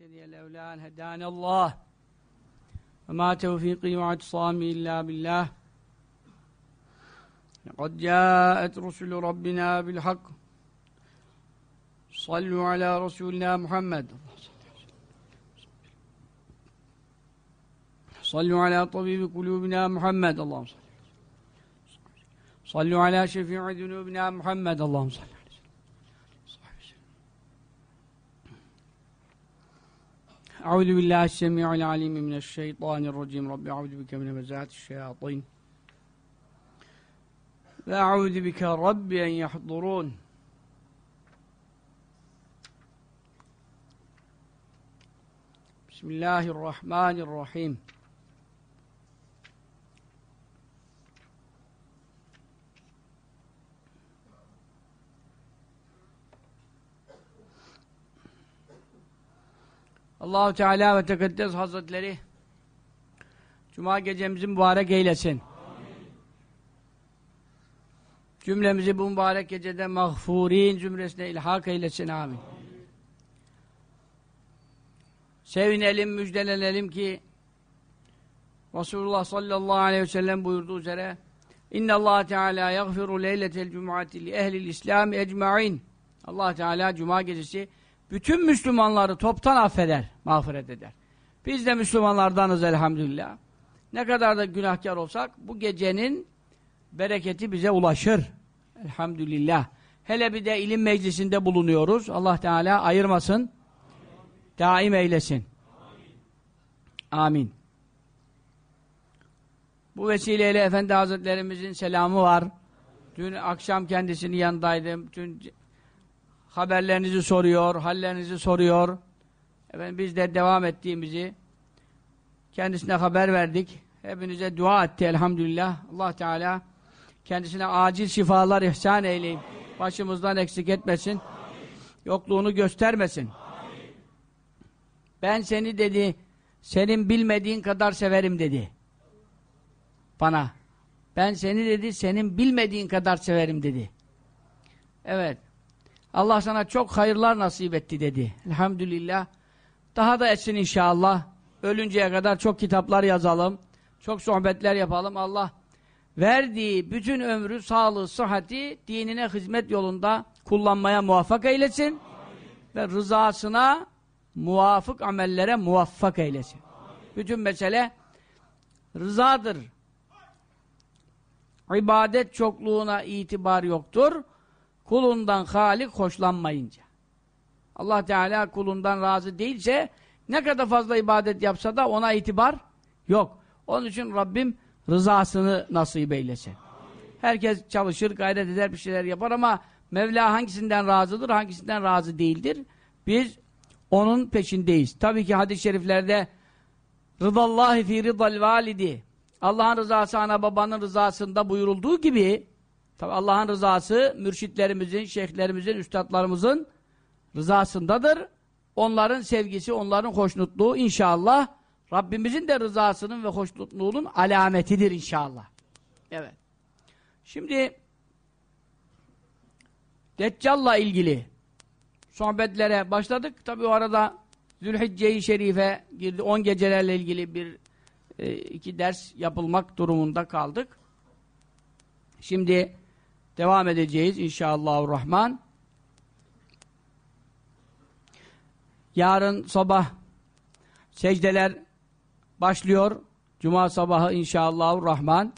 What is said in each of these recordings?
نهتدي لولا أن هدانا الله. وما توفيقي واعتصامي إلا بالله. لقد جاءت رسل ربنا بالحق. صلوا على رسولنا محمد. صلوا على طبيب قلوبنا محمد. اللهم صل صلوا على شفيع ذنوبنا محمد. اللهم صل أعوذ بالله السميع العليم من الشيطان الرجيم. رب أعوذ بك من همزات الشياطين. وأعوذ بك رب أن يحضرون. بسم الله الرحمن الرحيم. Allahu Teala ve Tekaddes Hazretleri Cuma gecemizi mübarek eylesin. Amin. Cümlemizi bu mübarek gecede mağfurin zümresine ilhak eylesin. Amin. Amin. Sevinelim, müjdelenelim ki Resulullah sallallahu aleyhi ve sellem buyurduğu üzere İnne Allah Teala yaghfiru leyletel cum'ati li ehli'l İslam ecmaîn. Allah Teala cuma gecesi bütün Müslümanları toptan affeder, mağfiret eder. Biz de Müslümanlardanız elhamdülillah. Ne kadar da günahkar olsak bu gecenin bereketi bize ulaşır. Elhamdülillah. Hele bir de ilim meclisinde bulunuyoruz. Allah Teala ayırmasın. Daim eylesin. Amin. Bu vesileyle Efendi Hazretlerimizin selamı var. Dün akşam kendisinin yanındaydım. Dün haberlerinizi soruyor, hallerinizi soruyor. Efendim biz de devam ettiğimizi kendisine haber verdik. Hepinize dua etti elhamdülillah. Allah Teala kendisine acil şifalar ihsan eyleyin. Başımızdan eksik etmesin. Yokluğunu göstermesin. Ben seni dedi, senin bilmediğin kadar severim dedi. Bana. Ben seni dedi, senin bilmediğin kadar severim dedi. Evet. Allah sana çok hayırlar nasip etti dedi. Elhamdülillah. Daha da etsin inşallah. Ölünceye kadar çok kitaplar yazalım. Çok sohbetler yapalım. Allah verdiği bütün ömrü, sağlığı, sıhhati dinine hizmet yolunda kullanmaya muvaffak eylesin. Amin. Ve rızasına muvafık amellere muvaffak eylesin. Amin. Bütün mesele rızadır. İbadet çokluğuna itibar yoktur kulundan halik hoşlanmayınca. Allah Teala kulundan razı değilse ne kadar fazla ibadet yapsa da ona itibar yok. Onun için Rabbim rızasını nasip eylesin. Herkes çalışır, gayret eder, bir şeyler yapar ama Mevla hangisinden razıdır, hangisinden razı değildir. Biz onun peşindeyiz. Tabii ki hadis-i şeriflerde Rıdallahi fi rıdal validi Allah'ın rızası ana babanın rızasında buyurulduğu gibi Tabi Allah'ın rızası mürşitlerimizin, şeyhlerimizin, üstadlarımızın rızasındadır. Onların sevgisi, onların hoşnutluğu inşallah Rabbimizin de rızasının ve hoşnutluğunun alametidir inşallah. Evet. Şimdi Deccal'la ilgili sohbetlere başladık. Tabi o arada Zülhicce-i Şerife girdi. On gecelerle ilgili bir e, iki ders yapılmak durumunda kaldık. Şimdi Devam edeceğiz inşallahurrahman. Yarın sabah secdeler başlıyor. Cuma sabahı inşallahurrahman.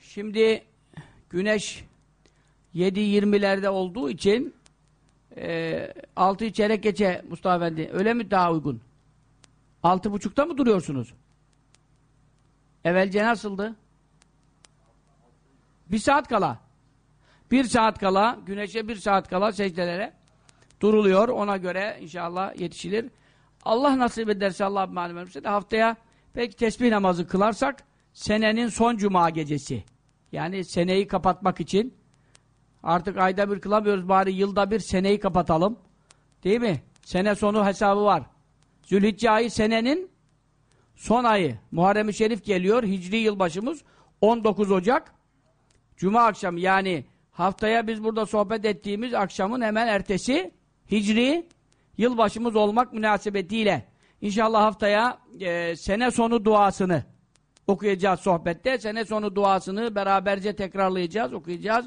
Şimdi güneş 7.20'lerde olduğu için e, 6 çeyrek geçe Mustafa Efendi. Öyle mi daha uygun? 6.30'da mı duruyorsunuz? Evvelce nasıldı? Bir saat kala. Bir saat kala, güneşe bir saat kala secdelere duruluyor. Ona göre inşallah yetişilir. Allah nasip ederse Allah malum ederse de haftaya peki tesbih namazı kılarsak senenin son cuma gecesi. Yani seneyi kapatmak için artık ayda bir kılamıyoruz bari yılda bir seneyi kapatalım. Değil mi? Sene sonu hesabı var. Zülhicce ayı senenin son ayı. Muharrem-i Şerif geliyor. Hicri yılbaşımız 19 Ocak. Cuma akşamı yani haftaya biz burada sohbet ettiğimiz akşamın hemen ertesi Hicri yılbaşımız olmak münasebetiyle inşallah haftaya e, sene sonu duasını okuyacağız sohbette. Sene sonu duasını beraberce tekrarlayacağız, okuyacağız.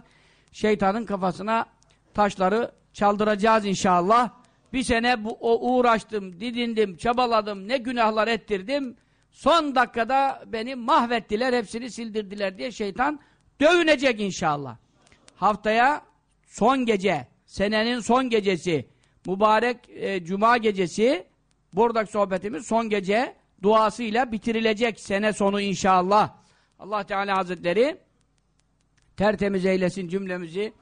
Şeytanın kafasına taşları çaldıracağız inşallah. Bir sene bu, o uğraştım, didindim, çabaladım, ne günahlar ettirdim. Son dakikada beni mahvettiler, hepsini sildirdiler diye şeytan dövünecek inşallah. Haftaya son gece, senenin son gecesi, mübarek e, cuma gecesi, buradaki sohbetimiz son gece duasıyla bitirilecek sene sonu inşallah. Allah Teala Hazretleri tertemiz eylesin cümlemizi.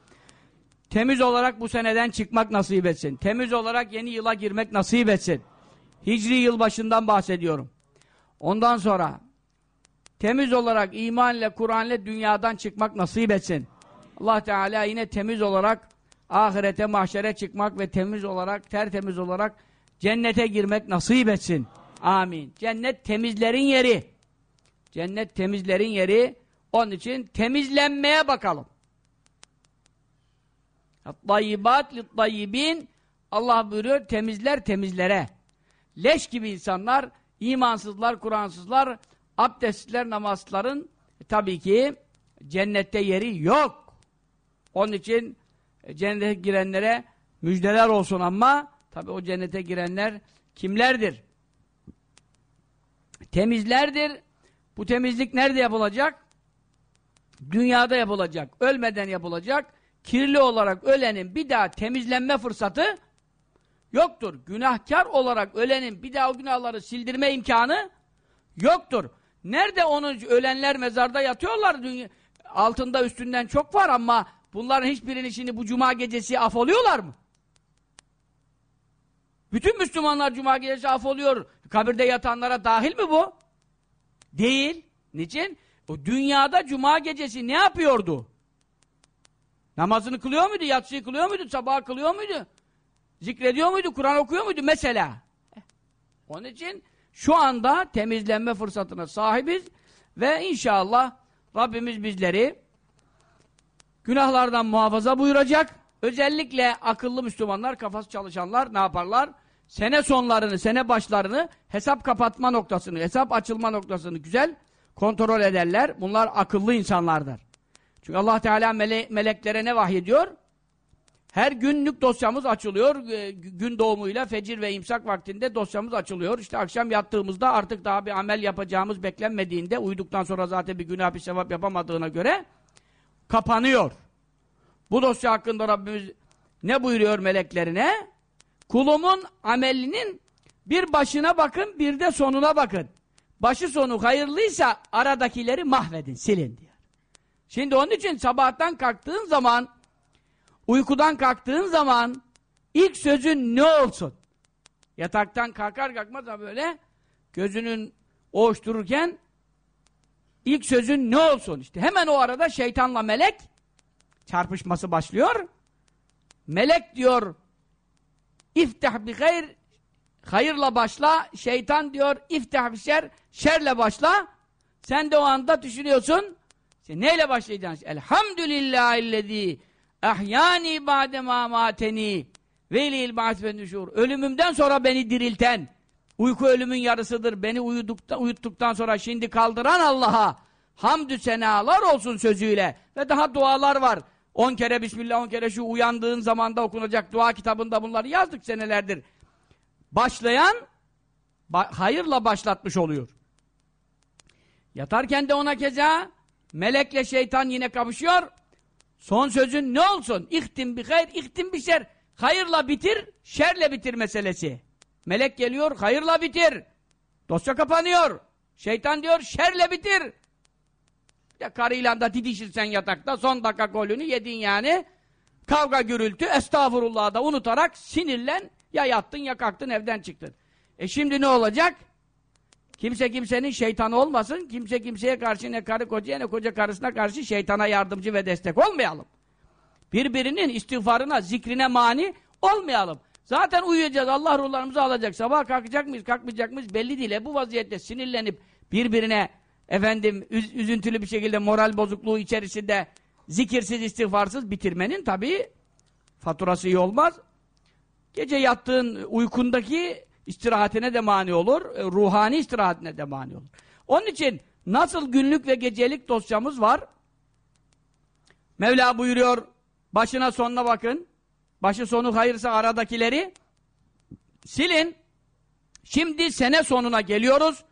Temiz olarak bu seneden çıkmak nasip etsin. Temiz olarak yeni yıla girmek nasip etsin. Hicri yılbaşından bahsediyorum. Ondan sonra temiz olarak iman ile Kur'an ile dünyadan çıkmak nasip etsin. Allah Teala yine temiz olarak ahirete, mahşere çıkmak ve temiz olarak, tertemiz olarak cennete girmek nasip etsin. Amin. Cennet temizlerin yeri. Cennet temizlerin yeri. Onun için temizlenmeye bakalım. Tayyibat tayyibin Allah buyuruyor temizler temizlere. Leş gibi insanlar, imansızlar, Kur'ansızlar, abdestliler, namazların e, tabii ki cennette yeri yok. Onun için e, cennete girenlere müjdeler olsun ama tabii o cennete girenler kimlerdir? Temizlerdir. Bu temizlik nerede yapılacak? Dünyada yapılacak. Ölmeden yapılacak. Kirli olarak ölenin bir daha temizlenme fırsatı yoktur. Günahkar olarak ölenin bir daha o günahları sildirme imkanı yoktur. Nerede onun ölenler mezarda yatıyorlar. Dünya, altında üstünden çok var ama bunların hiçbirini şimdi bu cuma gecesi af oluyorlar mı? Bütün Müslümanlar cuma gecesi af oluyor. Kabirde yatanlara dahil mi bu? Değil. Niçin? O dünyada cuma gecesi ne yapıyordu? Namazını kılıyor muydu? Yatsıyı kılıyor muydu? Sabah kılıyor muydu? Zikrediyor muydu? Kur'an okuyor muydu? Mesela. Onun için şu anda temizlenme fırsatına sahibiz ve inşallah Rabbimiz bizleri günahlardan muhafaza buyuracak. Özellikle akıllı Müslümanlar, kafası çalışanlar ne yaparlar? Sene sonlarını, sene başlarını, hesap kapatma noktasını, hesap açılma noktasını güzel kontrol ederler. Bunlar akıllı insanlardır. Çünkü Allah Teala mele meleklere ne vahyediyor? Her günlük dosyamız açılıyor. E, gün doğumuyla fecir ve imsak vaktinde dosyamız açılıyor. İşte akşam yattığımızda artık daha bir amel yapacağımız beklenmediğinde uyuduktan sonra zaten bir günah bir sevap yapamadığına göre kapanıyor. Bu dosya hakkında Rabbimiz ne buyuruyor meleklerine? Kulumun amelinin bir başına bakın bir de sonuna bakın. Başı sonu hayırlıysa aradakileri mahvedin, silin diyor. Şimdi onun için sabahtan kalktığın zaman uykudan kalktığın zaman ilk sözün ne olsun? Yataktan kalkar kalkmaz da böyle gözünün oğuştururken ilk sözün ne olsun? İşte hemen o arada şeytanla melek çarpışması başlıyor. Melek diyor iftah bi hayr hayırla başla. Şeytan diyor iftah bi şer şerle başla. Sen de o anda düşünüyorsun işte neyle başlayacaksın? Elhamdülillahillezî ahyani ba'de ma mateni velil ba'd ve nüşur. Ölümümden sonra beni dirilten, uyku ölümün yarısıdır. Beni uyudukta, uyuttuktan sonra şimdi kaldıran Allah'a hamdü senalar olsun sözüyle. Ve daha dualar var. On kere Bismillah, on kere şu uyandığın zamanda okunacak dua kitabında bunları yazdık senelerdir. Başlayan ba hayırla başlatmış oluyor. Yatarken de ona keza melekle şeytan yine kapışıyor. Son sözün ne olsun? İhtim bir hayır, ihtim bir şer. Hayırla bitir, şerle bitir meselesi. Melek geliyor, hayırla bitir. Dosya kapanıyor. Şeytan diyor, şerle bitir. Ya karıyla da didişirsen yatakta, son dakika golünü yedin yani. Kavga gürültü, estağfurullah da unutarak sinirlen, ya yattın ya kalktın evden çıktın. E şimdi ne olacak? Kimse kimsenin şeytanı olmasın, kimse kimseye karşı ne karı kocaya ne koca karısına karşı şeytana yardımcı ve destek olmayalım. Birbirinin istiğfarına, zikrine mani olmayalım. Zaten uyuyacağız, Allah ruhlarımızı alacak. Sabah kalkacak mıyız, kalkmayacak mıyız belli değil. E bu vaziyette sinirlenip birbirine efendim üz üzüntülü bir şekilde moral bozukluğu içerisinde zikirsiz, istiğfarsız bitirmenin tabii faturası iyi olmaz. gece yattığın uykundaki istirahatine de mani olur, e, ruhani istirahatine de mani olur. Onun için nasıl günlük ve gecelik dosyamız var? Mevla buyuruyor, başına sonuna bakın. Başı sonu hayırsa aradakileri silin. Şimdi sene sonuna geliyoruz.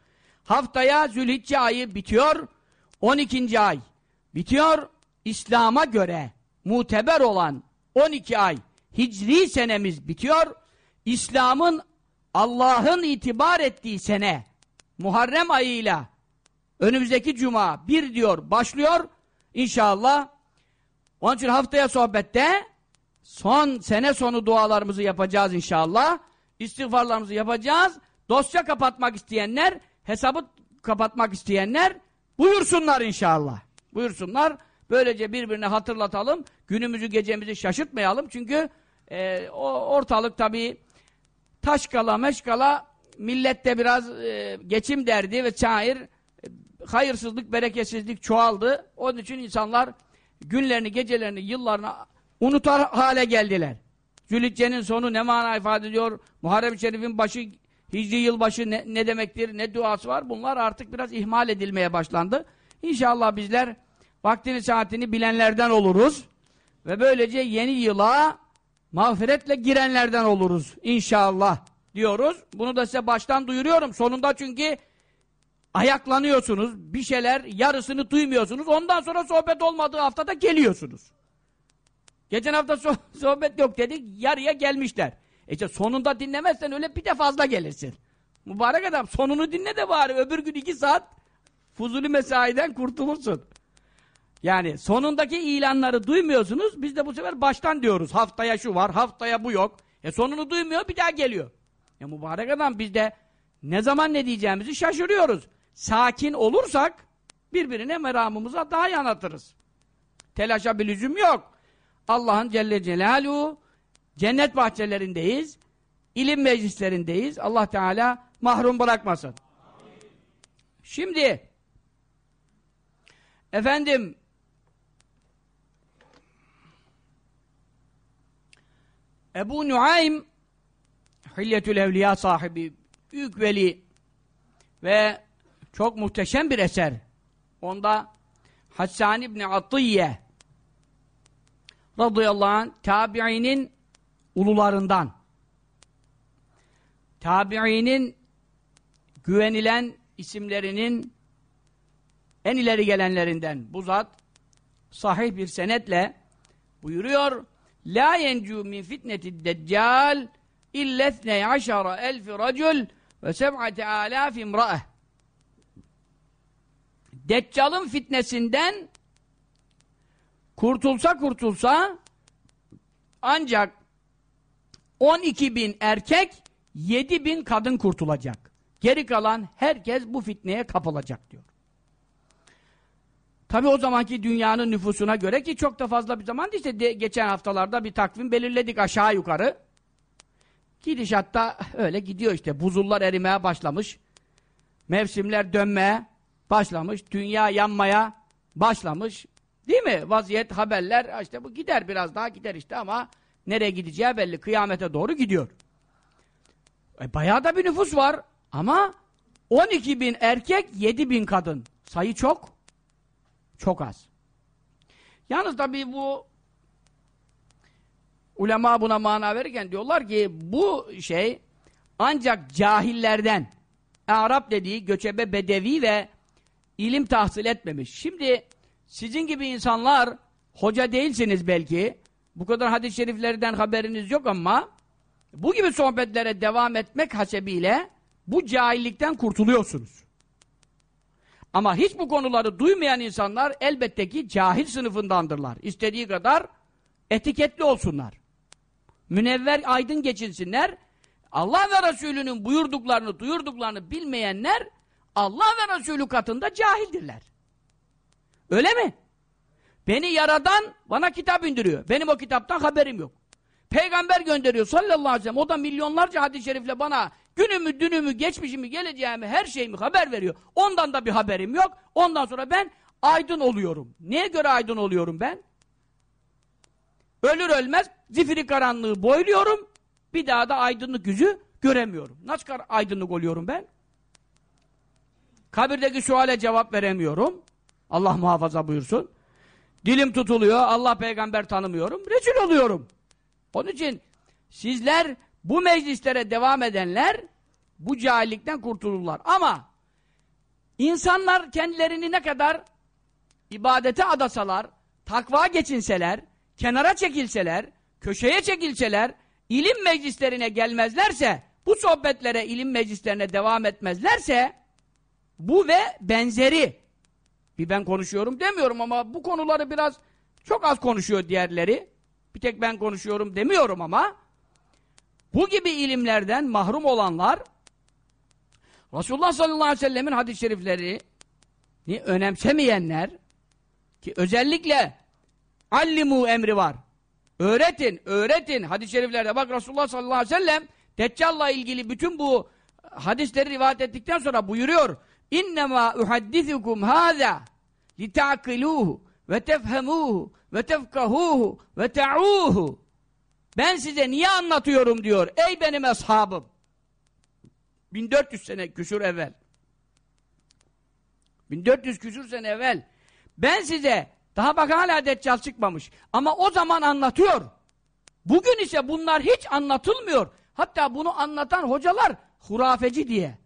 Haftaya Zülhicce ayı bitiyor. 12. ay bitiyor. İslam'a göre muteber olan 12 ay Hicri senemiz bitiyor. İslam'ın Allah'ın itibar ettiği sene Muharrem ayıyla önümüzdeki cuma bir diyor başlıyor. İnşallah onun için haftaya sohbette son sene sonu dualarımızı yapacağız inşallah. İstiğfarlarımızı yapacağız. Dosya kapatmak isteyenler, hesabı kapatmak isteyenler buyursunlar inşallah. Buyursunlar. Böylece birbirine hatırlatalım. Günümüzü gecemizi şaşırtmayalım. Çünkü e, o ortalık tabii taşkala meşkala millette biraz e, geçim derdi ve şair e, hayırsızlık, bereketsizlik çoğaldı. Onun için insanlar günlerini, gecelerini, yıllarını unutar hale geldiler. Zülhicce'nin sonu ne mana ifade ediyor? Muharrem-i Şerif'in başı, Hicri yılbaşı ne, ne demektir, ne duası var? Bunlar artık biraz ihmal edilmeye başlandı. İnşallah bizler vaktini saatini bilenlerden oluruz. Ve böylece yeni yıla mağfiretle girenlerden oluruz. İnşallah diyoruz. Bunu da size baştan duyuruyorum. Sonunda çünkü ayaklanıyorsunuz. Bir şeyler yarısını duymuyorsunuz. Ondan sonra sohbet olmadığı haftada geliyorsunuz. Geçen hafta so sohbet yok dedik. Yarıya gelmişler. E işte sonunda dinlemezsen öyle bir de fazla gelirsin. Mübarek adam sonunu dinle de bari. Öbür gün iki saat fuzuli mesaiden kurtulursun. Yani sonundaki ilanları duymuyorsunuz. Biz de bu sefer baştan diyoruz. Haftaya şu var, haftaya bu yok. E sonunu duymuyor, bir daha geliyor. Ya mübarek adam biz de ne zaman ne diyeceğimizi şaşırıyoruz. Sakin olursak birbirine meramımıza daha iyi anlatırız. Telaşa bir lüzum yok. Allah'ın Celle Celaluhu cennet bahçelerindeyiz. ilim meclislerindeyiz. Allah Teala mahrum bırakmasın. Şimdi efendim Ebu Nuaym Hilyetül Evliya sahibi büyük veli ve çok muhteşem bir eser. Onda Hassan İbni Atiyye radıyallahu anh tabiinin ulularından. Tabiinin güvenilen isimlerinin en ileri gelenlerinden. Bu zat sahih bir senetle buyuruyor La yencu min fitneti deccal illa ithney aşara elfi racul ve seb'ate alaf imra'eh. Deccal'ın fitnesinden kurtulsa kurtulsa ancak 12 bin erkek 7 bin kadın kurtulacak. Geri kalan herkes bu fitneye kapılacak diyor. Tabi o zamanki dünyanın nüfusuna göre ki çok da fazla bir zaman işte de, geçen haftalarda bir takvim belirledik aşağı yukarı. Gidişatta öyle gidiyor işte. Buzullar erimeye başlamış. Mevsimler dönmeye başlamış. Dünya yanmaya başlamış. Değil mi? Vaziyet, haberler işte bu gider biraz daha gider işte ama nereye gideceği belli. Kıyamete doğru gidiyor. E, bayağı da bir nüfus var ama 12 bin erkek 7 bin kadın. Sayı çok. Çok az. Yalnız tabii bu ulema buna mana verirken diyorlar ki bu şey ancak cahillerden Arap dediği göçebe bedevi ve ilim tahsil etmemiş. Şimdi sizin gibi insanlar hoca değilsiniz belki. Bu kadar hadis-i şeriflerden haberiniz yok ama bu gibi sohbetlere devam etmek hasebiyle bu cahillikten kurtuluyorsunuz. Ama hiç bu konuları duymayan insanlar elbette ki cahil sınıfındandırlar. İstediği kadar etiketli olsunlar. Münevver aydın geçinsinler. Allah ve Resulü'nün buyurduklarını, duyurduklarını bilmeyenler Allah ve Resulü katında cahildirler. Öyle mi? Beni yaradan bana kitap indiriyor. Benim o kitaptan haberim yok. Peygamber gönderiyor sallallahu aleyhi ve sellem. O da milyonlarca hadis-i şerifle bana günümü, dünümü, geçmişimi, geleceğimi, her şeyimi haber veriyor. Ondan da bir haberim yok. Ondan sonra ben aydın oluyorum. Neye göre aydın oluyorum ben? Ölür ölmez zifiri karanlığı boyluyorum. Bir daha da aydınlık yüzü göremiyorum. Nasıl aydınlık oluyorum ben? Kabirdeki suale cevap veremiyorum. Allah muhafaza buyursun. Dilim tutuluyor, Allah peygamber tanımıyorum, rezil oluyorum. Onun için sizler bu meclislere devam edenler bu cahillikten kurtulurlar. Ama insanlar kendilerini ne kadar ibadete adasalar, takva geçinseler, kenara çekilseler, köşeye çekilseler, ilim meclislerine gelmezlerse, bu sohbetlere, ilim meclislerine devam etmezlerse, bu ve benzeri, bir ben konuşuyorum demiyorum ama bu konuları biraz çok az konuşuyor diğerleri, bir tek ben konuşuyorum demiyorum ama, bu gibi ilimlerden mahrum olanlar, Resulullah sallallahu aleyhi ve sellemin hadis-i şerifleri önemsemeyenler, ki özellikle allimu emri var. Öğretin, öğretin. Hadis-i şeriflerde bak Resulullah sallallahu aleyhi ve sellem Deccal'la ilgili bütün bu hadisleri rivayet ettikten sonra buyuruyor. İnnemâ uhaddithukum hâzâ lita'kilûhu ve tefhemûhu ve tefkahûhu ve te'ûhu Ben size niye anlatıyorum diyor. Ey benim ashabım. 1400 sene küsur evvel. 1400 küsur sene evvel ben size, daha bak hala Deccal çıkmamış. Ama o zaman anlatıyor. Bugün ise bunlar hiç anlatılmıyor. Hatta bunu anlatan hocalar hurafeci diye.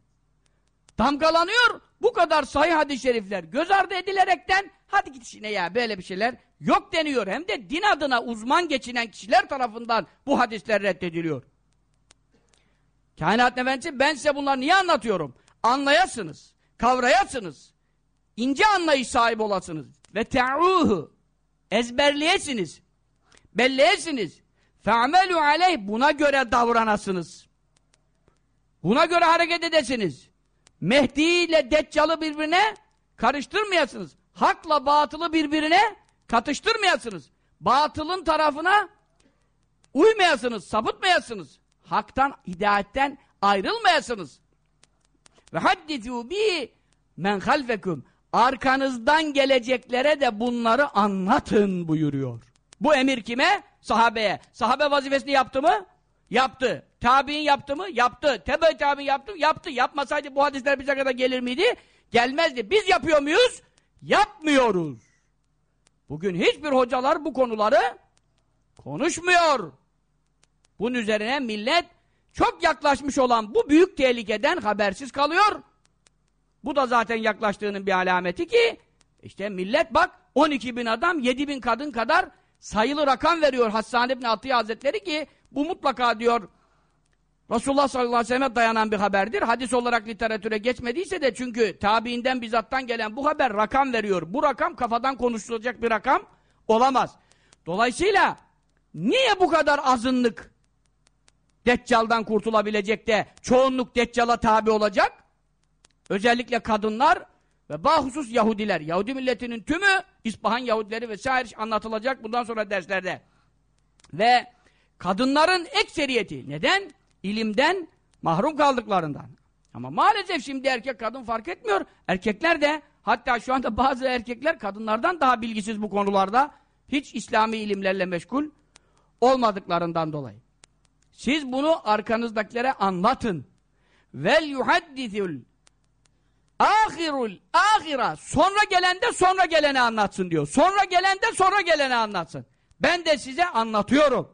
Damgalanıyor. Bu kadar sahih hadis-i şerifler göz ardı edilerekten hadi git işine ya böyle bir şeyler yok deniyor. Hem de din adına uzman geçinen kişiler tarafından bu hadisler reddediliyor. Kainat Efendisi ben size bunları niye anlatıyorum? Anlayasınız, kavrayasınız ince anlayış sahibi olasınız. Ve te'uhu ezberleyesiniz. Belleyesiniz. Fe'amelu aleyh buna göre davranasınız. Buna göre hareket edesiniz. Mehdi ile Deccal'ı birbirine karıştırmayasınız. Hakla batılı birbirine katıştırmayasınız. Batılın tarafına uymayasınız, sapıtmayasınız. Haktan, hidayetten ayrılmayasınız. Ve haddithu bi men halfekum arkanızdan geleceklere de bunları anlatın buyuruyor. Bu emir kime? Sahabeye. Sahabe vazifesini yaptı mı? Yaptı. Tabi'in yaptı mı? Yaptı. Tebe tabi'in yaptı mı? Yaptı. Yapmasaydı bu hadisler bize kadar gelir miydi? Gelmezdi. Biz yapıyor muyuz? Yapmıyoruz. Bugün hiçbir hocalar bu konuları konuşmuyor. Bunun üzerine millet çok yaklaşmış olan bu büyük tehlikeden habersiz kalıyor. Bu da zaten yaklaştığının bir alameti ki işte millet bak 12 bin adam 7 bin kadın kadar sayılı rakam veriyor Hassan İbni Atiye Hazretleri ki bu mutlaka diyor Resulullah sallallahu aleyhi ve sellem'e dayanan bir haberdir. Hadis olarak literatüre geçmediyse de çünkü tabiinden bizattan gelen bu haber rakam veriyor. Bu rakam kafadan konuşulacak bir rakam olamaz. Dolayısıyla niye bu kadar azınlık Deccal'dan kurtulabilecek de çoğunluk Deccal'a tabi olacak? Özellikle kadınlar ve bahusus Yahudiler. Yahudi milletinin tümü İspahan Yahudileri vesaire anlatılacak bundan sonra derslerde. Ve kadınların ekseriyeti. Neden? İlimden mahrum kaldıklarından. Ama maalesef şimdi erkek kadın fark etmiyor. Erkekler de hatta şu anda bazı erkekler kadınlardan daha bilgisiz bu konularda. Hiç İslami ilimlerle meşgul olmadıklarından dolayı. Siz bunu arkanızdakilere anlatın. Vel yuhaddithul ahirul ahira sonra gelen de sonra geleni anlatsın diyor. Sonra gelen de sonra geleni anlatsın. Ben de size anlatıyorum.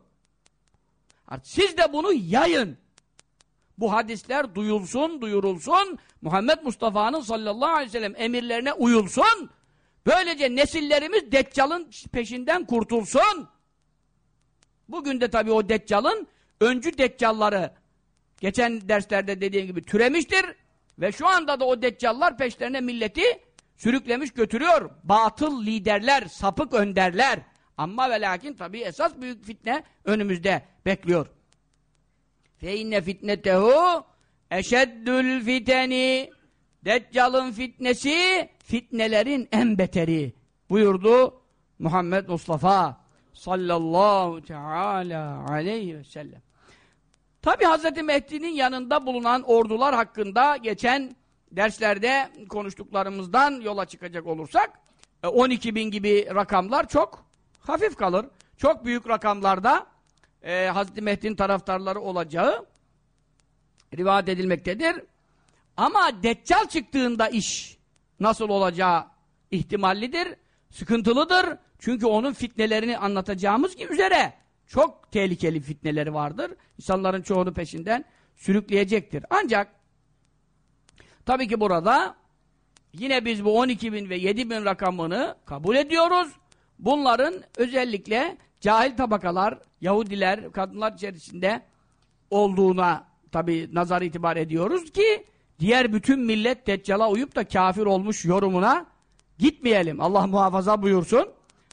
Siz de bunu yayın. Bu hadisler duyulsun, duyurulsun. Muhammed Mustafa'nın sallallahu aleyhi ve sellem emirlerine uyulsun. Böylece nesillerimiz Deccal'ın peşinden kurtulsun. Bugün de tabii o Deccal'ın öncü Deccalları geçen derslerde dediğim gibi türemiştir. Ve şu anda da o deccallar peşlerine milleti sürüklemiş götürüyor. Batıl liderler, sapık önderler. Ama ve lakin tabi esas büyük fitne önümüzde bekliyor. Fe inne fitnetehu eşeddül fiteni Deccal'ın fitnesi fitnelerin en beteri buyurdu Muhammed Mustafa sallallahu teala aleyhi ve sellem. Tabi Hz. Mehdi'nin yanında bulunan ordular hakkında geçen derslerde konuştuklarımızdan yola çıkacak olursak 12 e, bin gibi rakamlar çok hafif kalır. Çok büyük rakamlarda e, Hazreti Mehdi'nin taraftarları olacağı rivayet edilmektedir. Ama Deccal çıktığında iş nasıl olacağı ihtimallidir, sıkıntılıdır. Çünkü onun fitnelerini anlatacağımız gibi üzere çok tehlikeli fitneleri vardır. İnsanların çoğunu peşinden sürükleyecektir. Ancak tabii ki burada yine biz bu 12 bin ve 7 bin rakamını kabul ediyoruz. Bunların özellikle cahil tabakalar, Yahudiler, kadınlar içerisinde olduğuna tabi nazar itibar ediyoruz ki diğer bütün millet Deccal'a uyup da kafir olmuş yorumuna gitmeyelim. Allah muhafaza buyursun.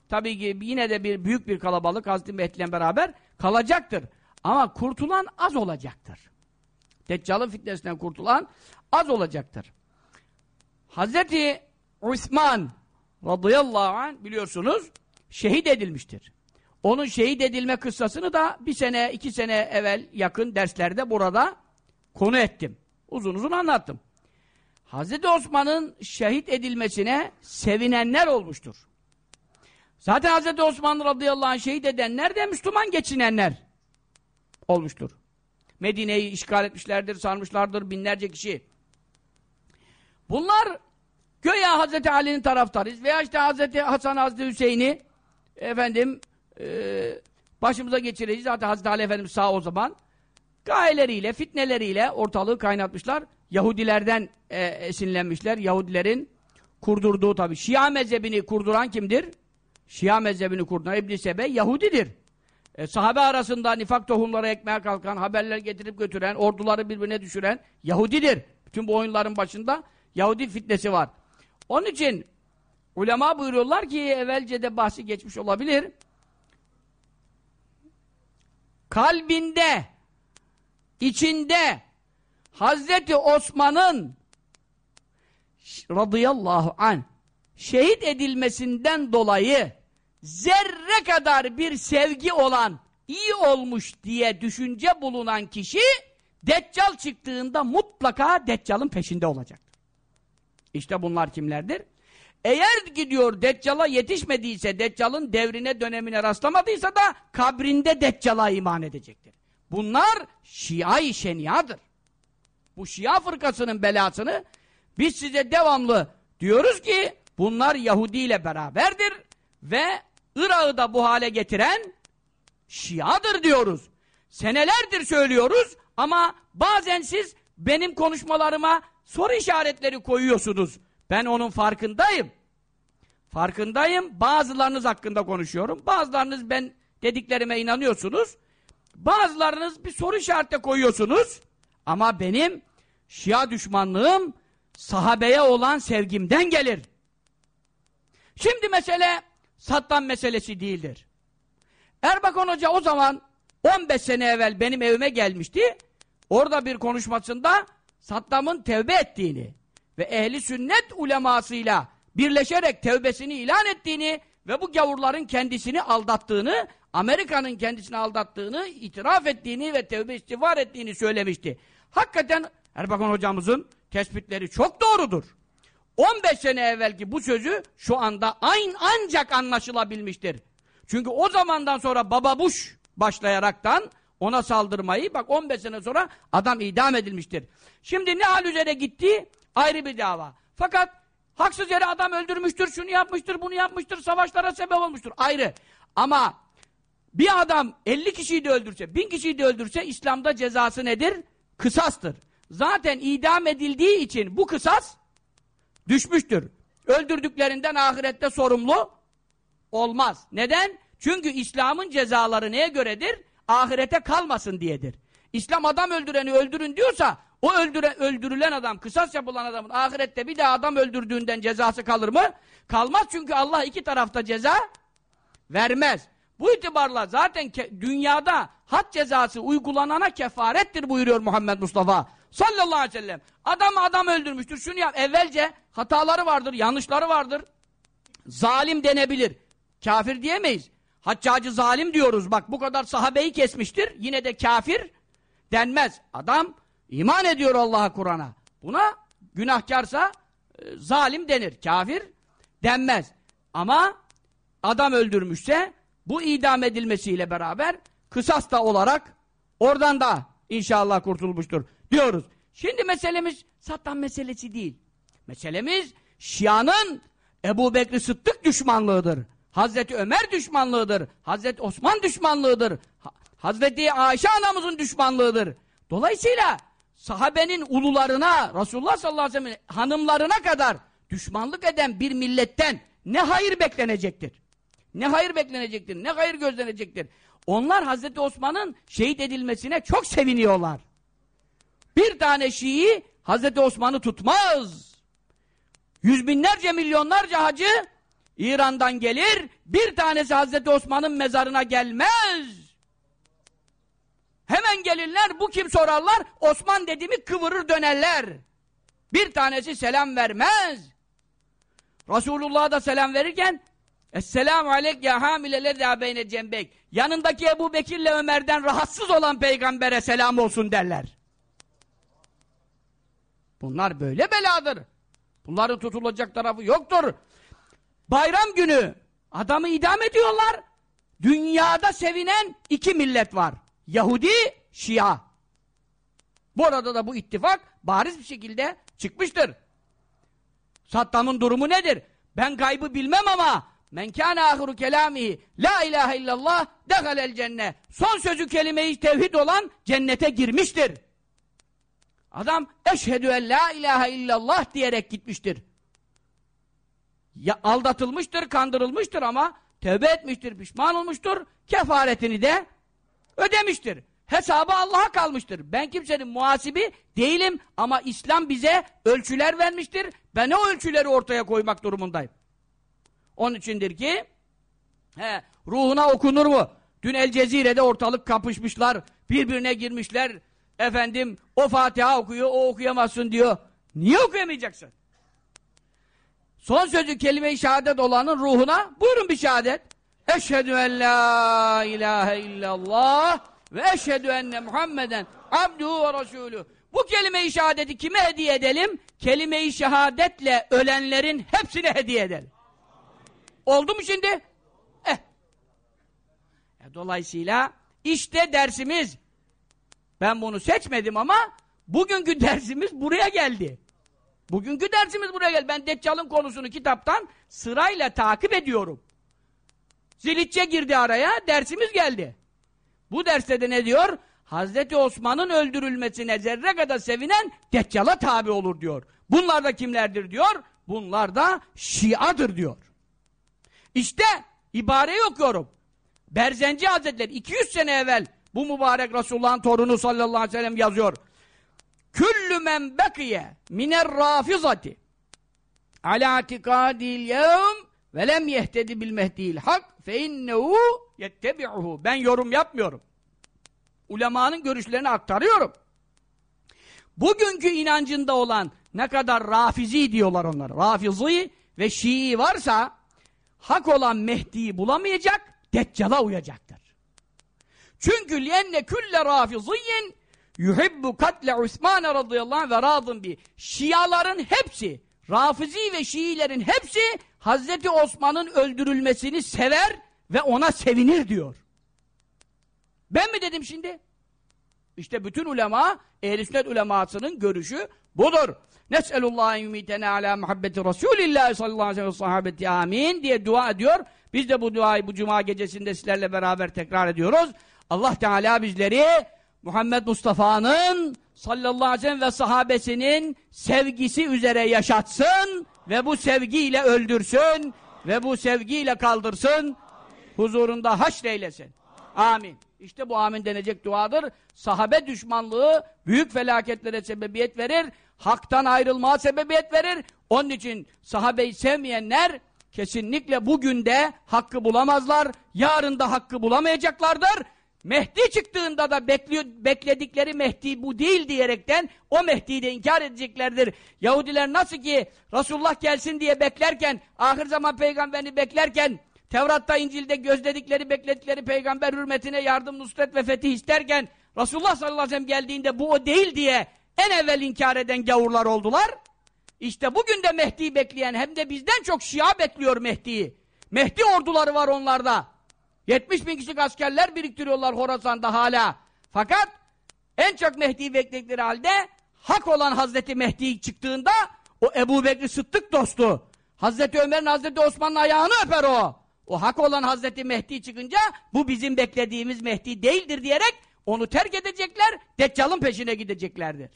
Tabii ki yine de bir büyük bir kalabalık Hazreti Mehdi'yle beraber kalacaktır. Ama kurtulan az olacaktır. Deccal'ın fitnesinden kurtulan az olacaktır. Hazreti Osman radıyallahu anh biliyorsunuz şehit edilmiştir. Onun şehit edilme kıssasını da bir sene, iki sene evvel yakın derslerde burada konu ettim. Uzun uzun anlattım. Hazreti Osman'ın şehit edilmesine sevinenler olmuştur. Zaten Hazreti Osman radıyallahu anh şehit edenler de Müslüman geçinenler olmuştur. Medine'yi işgal etmişlerdir, sarmışlardır binlerce kişi. Bunlar göya Hazreti Ali'nin taraftarıyız veya işte Hazreti Hasan, Hazreti Hüseyin'i efendim e, başımıza geçireceğiz. Zaten Hazreti Ali Efendimiz sağ o zaman gayeleriyle, fitneleriyle ortalığı kaynatmışlar. Yahudilerden e, esinlenmişler. Yahudilerin kurdurduğu tabi. Şia mezhebini kurduran kimdir? Şia mezhebini kurduran İbn-i Sebe Yahudidir. E, sahabe arasında nifak tohumları ekmeye kalkan, haberler getirip götüren, orduları birbirine düşüren Yahudidir. Bütün bu oyunların başında Yahudi fitnesi var. Onun için ulema buyuruyorlar ki evvelce de bahsi geçmiş olabilir. Kalbinde, içinde Hazreti Osman'ın radıyallahu an şehit edilmesinden dolayı zerre kadar bir sevgi olan, iyi olmuş diye düşünce bulunan kişi Deccal çıktığında mutlaka Deccal'ın peşinde olacaktır. İşte bunlar kimlerdir? Eğer gidiyor Deccal'a yetişmediyse, Deccal'ın devrine dönemine rastlamadıysa da kabrinde Deccal'a iman edecektir. Bunlar Şia-i Şenia'dır. Bu Şia fırkasının belasını biz size devamlı diyoruz ki bunlar Yahudi ile beraberdir ve Irak'ı da bu hale getiren Şia'dır diyoruz. Senelerdir söylüyoruz ama bazen siz benim konuşmalarıma soru işaretleri koyuyorsunuz. Ben onun farkındayım. Farkındayım. Bazılarınız hakkında konuşuyorum. Bazılarınız ben dediklerime inanıyorsunuz. Bazılarınız bir soru işareti koyuyorsunuz. Ama benim Şia düşmanlığım sahabeye olan sevgimden gelir. Şimdi mesele Saddam meselesi değildir. Erbakan Hoca o zaman 15 sene evvel benim evime gelmişti. Orada bir konuşmasında Saddam'ın tevbe ettiğini ve ehli sünnet ulemasıyla birleşerek tevbesini ilan ettiğini ve bu gavurların kendisini aldattığını, Amerika'nın kendisini aldattığını, itiraf ettiğini ve tevbe istiğfar ettiğini söylemişti. Hakikaten Erbakan hocamızın tespitleri çok doğrudur. 15 sene evvelki bu sözü şu anda aynı ancak anlaşılabilmiştir. Çünkü o zamandan sonra Baba Bush başlayaraktan ona saldırmayı bak 15 sene sonra adam idam edilmiştir. Şimdi ne hal üzere gitti? Ayrı bir dava. Fakat haksız yere adam öldürmüştür, şunu yapmıştır, bunu yapmıştır, savaşlara sebep olmuştur. Ayrı. Ama bir adam 50 kişiyi de öldürse, 1000 kişiyi de öldürse İslam'da cezası nedir? Kısastır. Zaten idam edildiği için bu kısas düşmüştür. Öldürdüklerinden ahirette sorumlu olmaz. Neden? Çünkü İslam'ın cezaları neye göredir? Ahirete kalmasın diyedir. İslam adam öldüreni öldürün diyorsa o öldüre, öldürülen adam, kısas yapılan adamın ahirette bir daha adam öldürdüğünden cezası kalır mı? Kalmaz çünkü Allah iki tarafta ceza vermez. Bu itibarla zaten dünyada had cezası uygulanana kefarettir buyuruyor Muhammed Mustafa sallallahu aleyhi ve sellem. Adam adam öldürmüştür. Şunu yap. Evvelce hataları vardır, yanlışları vardır. Zalim denebilir. Kafir diyemeyiz. Haccacı zalim diyoruz. Bak bu kadar sahabeyi kesmiştir. Yine de kafir denmez. Adam iman ediyor Allah'a Kur'an'a. Buna günahkarsa e, zalim denir. Kafir denmez. Ama adam öldürmüşse bu idam edilmesiyle beraber kısas da olarak oradan da inşallah kurtulmuştur diyoruz. Şimdi meselemiz Saddam meselesi değil. Meselemiz Şia'nın Ebu Bekri Sıddık düşmanlığıdır. Hazreti Ömer düşmanlığıdır. Hazreti Osman düşmanlığıdır. Ha Hazreti Ayşe anamızın düşmanlığıdır. Dolayısıyla sahabenin ulularına, Resulullah sallallahu aleyhi ve sellem hanımlarına kadar düşmanlık eden bir milletten ne hayır beklenecektir? Ne hayır beklenecektir? Ne hayır gözlenecektir? Onlar Hazreti Osman'ın şehit edilmesine çok seviniyorlar. Bir tane Şii Hazreti Osman'ı tutmaz. Yüz binlerce milyonlarca hacı İran'dan gelir, bir tanesi Hazreti Osman'ın mezarına gelmez. Hemen gelirler, bu kim sorarlar, Osman dediğimi kıvırır dönerler. Bir tanesi selam vermez. Resulullah'a da selam verirken, Esselamu aleyk ya hamileler ya beyne cembek. Yanındaki Ebu Bekir'le Ömer'den rahatsız olan peygambere selam olsun derler. Bunlar böyle beladır. Bunların tutulacak tarafı yoktur. Bayram günü adamı idam ediyorlar. Dünyada sevinen iki millet var. Yahudi, Şia. Bu arada da bu ittifak bariz bir şekilde çıkmıştır. Saddam'ın durumu nedir? Ben kaybı bilmem ama men kâne ahiru kelâmihi la ilahe illallah dehalel cennet. Son sözü kelime-i tevhid olan cennete girmiştir. Adam eşhedü en la ilahe illallah diyerek gitmiştir. Ya, aldatılmıştır, kandırılmıştır ama tövbe etmiştir, pişman olmuştur. Kefaretini de ödemiştir. Hesabı Allah'a kalmıştır. Ben kimsenin muhasibi değilim ama İslam bize ölçüler vermiştir. Ben o ölçüleri ortaya koymak durumundayım. Onun içindir ki he, ruhuna okunur mu? Dün El Cezire'de ortalık kapışmışlar, birbirine girmişler. Efendim o Fatiha okuyor, o okuyamazsın diyor. Niye okuyamayacaksın? Son sözü kelime-i şehadet olanın ruhuna buyurun bir şehadet. Eşhedü en la ilahe illallah ve eşhedü enne Muhammeden abduhu ve resulü. Bu kelime-i şehadeti kime hediye edelim? Kelime-i şehadetle ölenlerin hepsine hediye edelim. Oldu mu şimdi? Eh. E, dolayısıyla işte dersimiz. Ben bunu seçmedim ama bugünkü dersimiz buraya geldi. Bugünkü dersimiz buraya geldi. Ben Deccal'ın konusunu kitaptan sırayla takip ediyorum. Zilitçe girdi araya, dersimiz geldi. Bu derste de ne diyor? Hazreti Osman'ın öldürülmesine zerre kadar sevinen Deccal'a tabi olur diyor. Bunlar da kimlerdir diyor? Bunlar da Şia'dır diyor. İşte ibareyi okuyorum. Berzenci Hazretleri 200 sene evvel bu mübarek Resulullah'ın torunu sallallahu aleyhi ve sellem yazıyor. Küllü men bekiye miner rafizati ala itikadil yevm ve lem yehtedi bil mehdil hak fe innehu yettebi'uhu. Ben yorum yapmıyorum. Ulemanın görüşlerini aktarıyorum. Bugünkü inancında olan ne kadar rafizi diyorlar onlar. Rafizi ve Şii varsa hak olan Mehdi'yi bulamayacak, Deccal'a uyacaktır. Çünkü lienne külle rafiziyyen yuhibbu katle Osman radıyallahu anh ve radın bi. Şiaların hepsi, Rafizi ve Şiilerin hepsi Hazreti Osman'ın öldürülmesini sever ve ona sevinir diyor. Ben mi dedim şimdi? İşte bütün ulema, ehl-i sünnet ulemasının görüşü budur. Nes'elullah en yumitene ala muhabbeti Resulillah sallallahu aleyhi ve sahabeti amin diye dua ediyor. Biz de bu duayı bu cuma gecesinde sizlerle beraber tekrar ediyoruz. Allah Teala bizleri Muhammed Mustafa'nın sallallahu aleyhi ve sahabesinin sevgisi üzere yaşatsın ve bu sevgiyle öldürsün ve bu sevgiyle kaldırsın huzurunda haşreylesin. Amin. İşte bu amin denecek duadır. Sahabe düşmanlığı büyük felaketlere sebebiyet verir. Haktan ayrılmaya sebebiyet verir. Onun için sahabeyi sevmeyenler kesinlikle bugün de hakkı bulamazlar. Yarın da hakkı bulamayacaklardır. Mehdi çıktığında da bekliyor, bekledikleri Mehdi bu değil diyerekten o Mehdi'yi de inkar edeceklerdir. Yahudiler nasıl ki Resulullah gelsin diye beklerken, ahir zaman peygamberini beklerken, Tevrat'ta, İncil'de gözledikleri, bekledikleri peygamber hürmetine yardım, nusret ve fetih isterken, Resulullah sallallahu aleyhi ve sellem geldiğinde bu o değil diye en evvel inkar eden gavurlar oldular. İşte bugün de Mehdi'yi bekleyen hem de bizden çok Şia bekliyor Mehdi'yi. Mehdi orduları var onlarda. 70 bin kişilik askerler biriktiriyorlar Horasan'da hala. Fakat en çok Mehdi'yi bekledikleri halde hak olan Hazreti Mehdi çıktığında o Ebu Bekir Sıddık dostu. Hazreti Ömer'in Hazreti Osman'ın ayağını öper o. O hak olan Hazreti Mehdi çıkınca bu bizim beklediğimiz Mehdi değildir diyerek onu terk edecekler, Deccal'ın peşine gideceklerdir.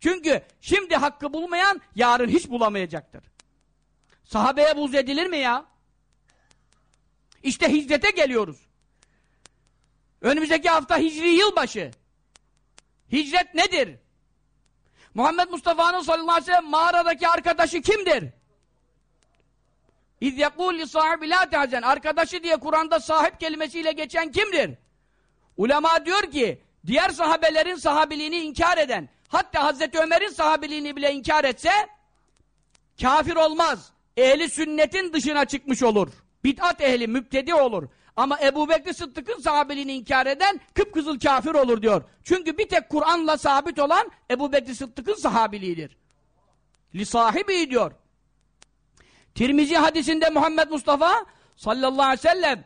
Çünkü şimdi hakkı bulmayan yarın hiç bulamayacaktır. Sahabeye buz edilir mi ya? İşte hicrete geliyoruz. Önümüzdeki hafta Hicri yılbaşı. Hicret nedir? Muhammed Mustafa'nın sallallahu aleyhi ve sellem mağaradaki arkadaşı kimdir? İz yekûl li la tehzen. Arkadaşı diye Kur'an'da sahip kelimesiyle geçen kimdir? Ulema diyor ki, diğer sahabelerin sahabiliğini inkar eden, hatta Hazreti Ömer'in sahabiliğini bile inkar etse, kafir olmaz. Ehli sünnetin dışına çıkmış olur. Bid'at ehli, müptedi olur. Ama Ebu Bekir Sıddık'ın sahabiliğini inkar eden kıpkızıl kafir olur diyor. Çünkü bir tek Kur'an'la sabit olan Ebu Bekir Sıddık'ın sahabiliğidir. Li sahibi diyor. Tirmizi hadisinde Muhammed Mustafa sallallahu aleyhi ve sellem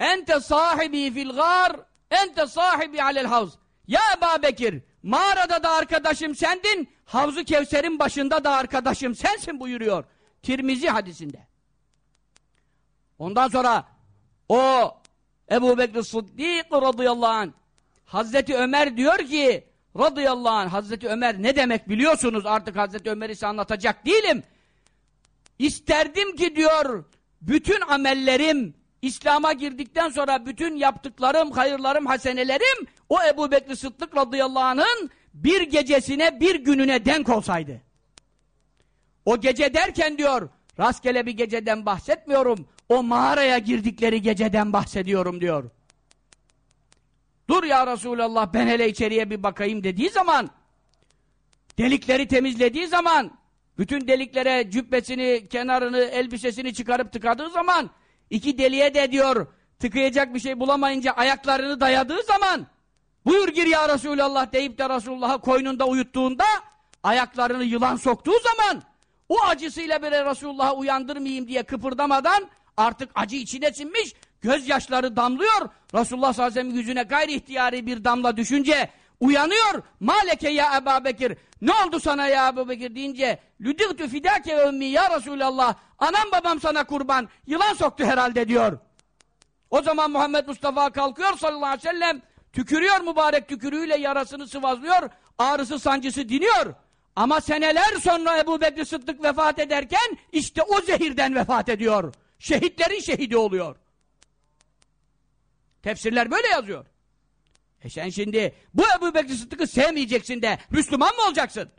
ente sahibi fil gar ente sahibi alel havz ya Ebu Bekir mağarada da arkadaşım sendin Havzu Kevser'in başında da arkadaşım sensin buyuruyor. Tirmizi hadisinde. Ondan sonra o Ebu Bekir Sıddık radıyallahu anh Hazreti Ömer diyor ki radıyallahu anh Hazreti Ömer ne demek biliyorsunuz artık Hazreti Ömer'i size anlatacak değilim. İsterdim ki diyor bütün amellerim İslam'a girdikten sonra bütün yaptıklarım, hayırlarım, hasenelerim o Ebu Bekir Sıddık radıyallahu anh'ın bir gecesine, bir gününe denk olsaydı. O gece derken diyor, rastgele bir geceden bahsetmiyorum, o mağaraya girdikleri geceden bahsediyorum diyor. Dur ya Resulallah ben hele içeriye bir bakayım dediği zaman, delikleri temizlediği zaman, bütün deliklere cübbesini, kenarını, elbisesini çıkarıp tıkadığı zaman, iki deliğe de diyor, tıkayacak bir şey bulamayınca ayaklarını dayadığı zaman, buyur gir ya Resulallah deyip de Resulullah'ı koynunda uyuttuğunda, ayaklarını yılan soktuğu zaman, o acısıyla bile Resulullah'ı uyandırmayayım diye kıpırdamadan, artık acı içine sinmiş, gözyaşları damlıyor, Resulullah sallallahu aleyhi ve sellem yüzüne gayri ihtiyari bir damla düşünce, uyanıyor, maleke ya Ebu Bekir, ne oldu sana ya Ebu Bekir deyince, lüdigtü fidâke ve ya Resulallah, anam babam sana kurban, yılan soktu herhalde diyor. O zaman Muhammed Mustafa kalkıyor sallallahu aleyhi ve sellem, tükürüyor mübarek tükürüğüyle yarasını sıvazlıyor, ağrısı sancısı diniyor. Ama seneler sonra Ebu Bekir Sıddık vefat ederken, işte o zehirden vefat ediyor. Şehitlerin şehidi oluyor. Tefsirler böyle yazıyor. E sen şimdi bu Ebu Bekir Sıddık'ı sevmeyeceksin de Müslüman mı olacaksın?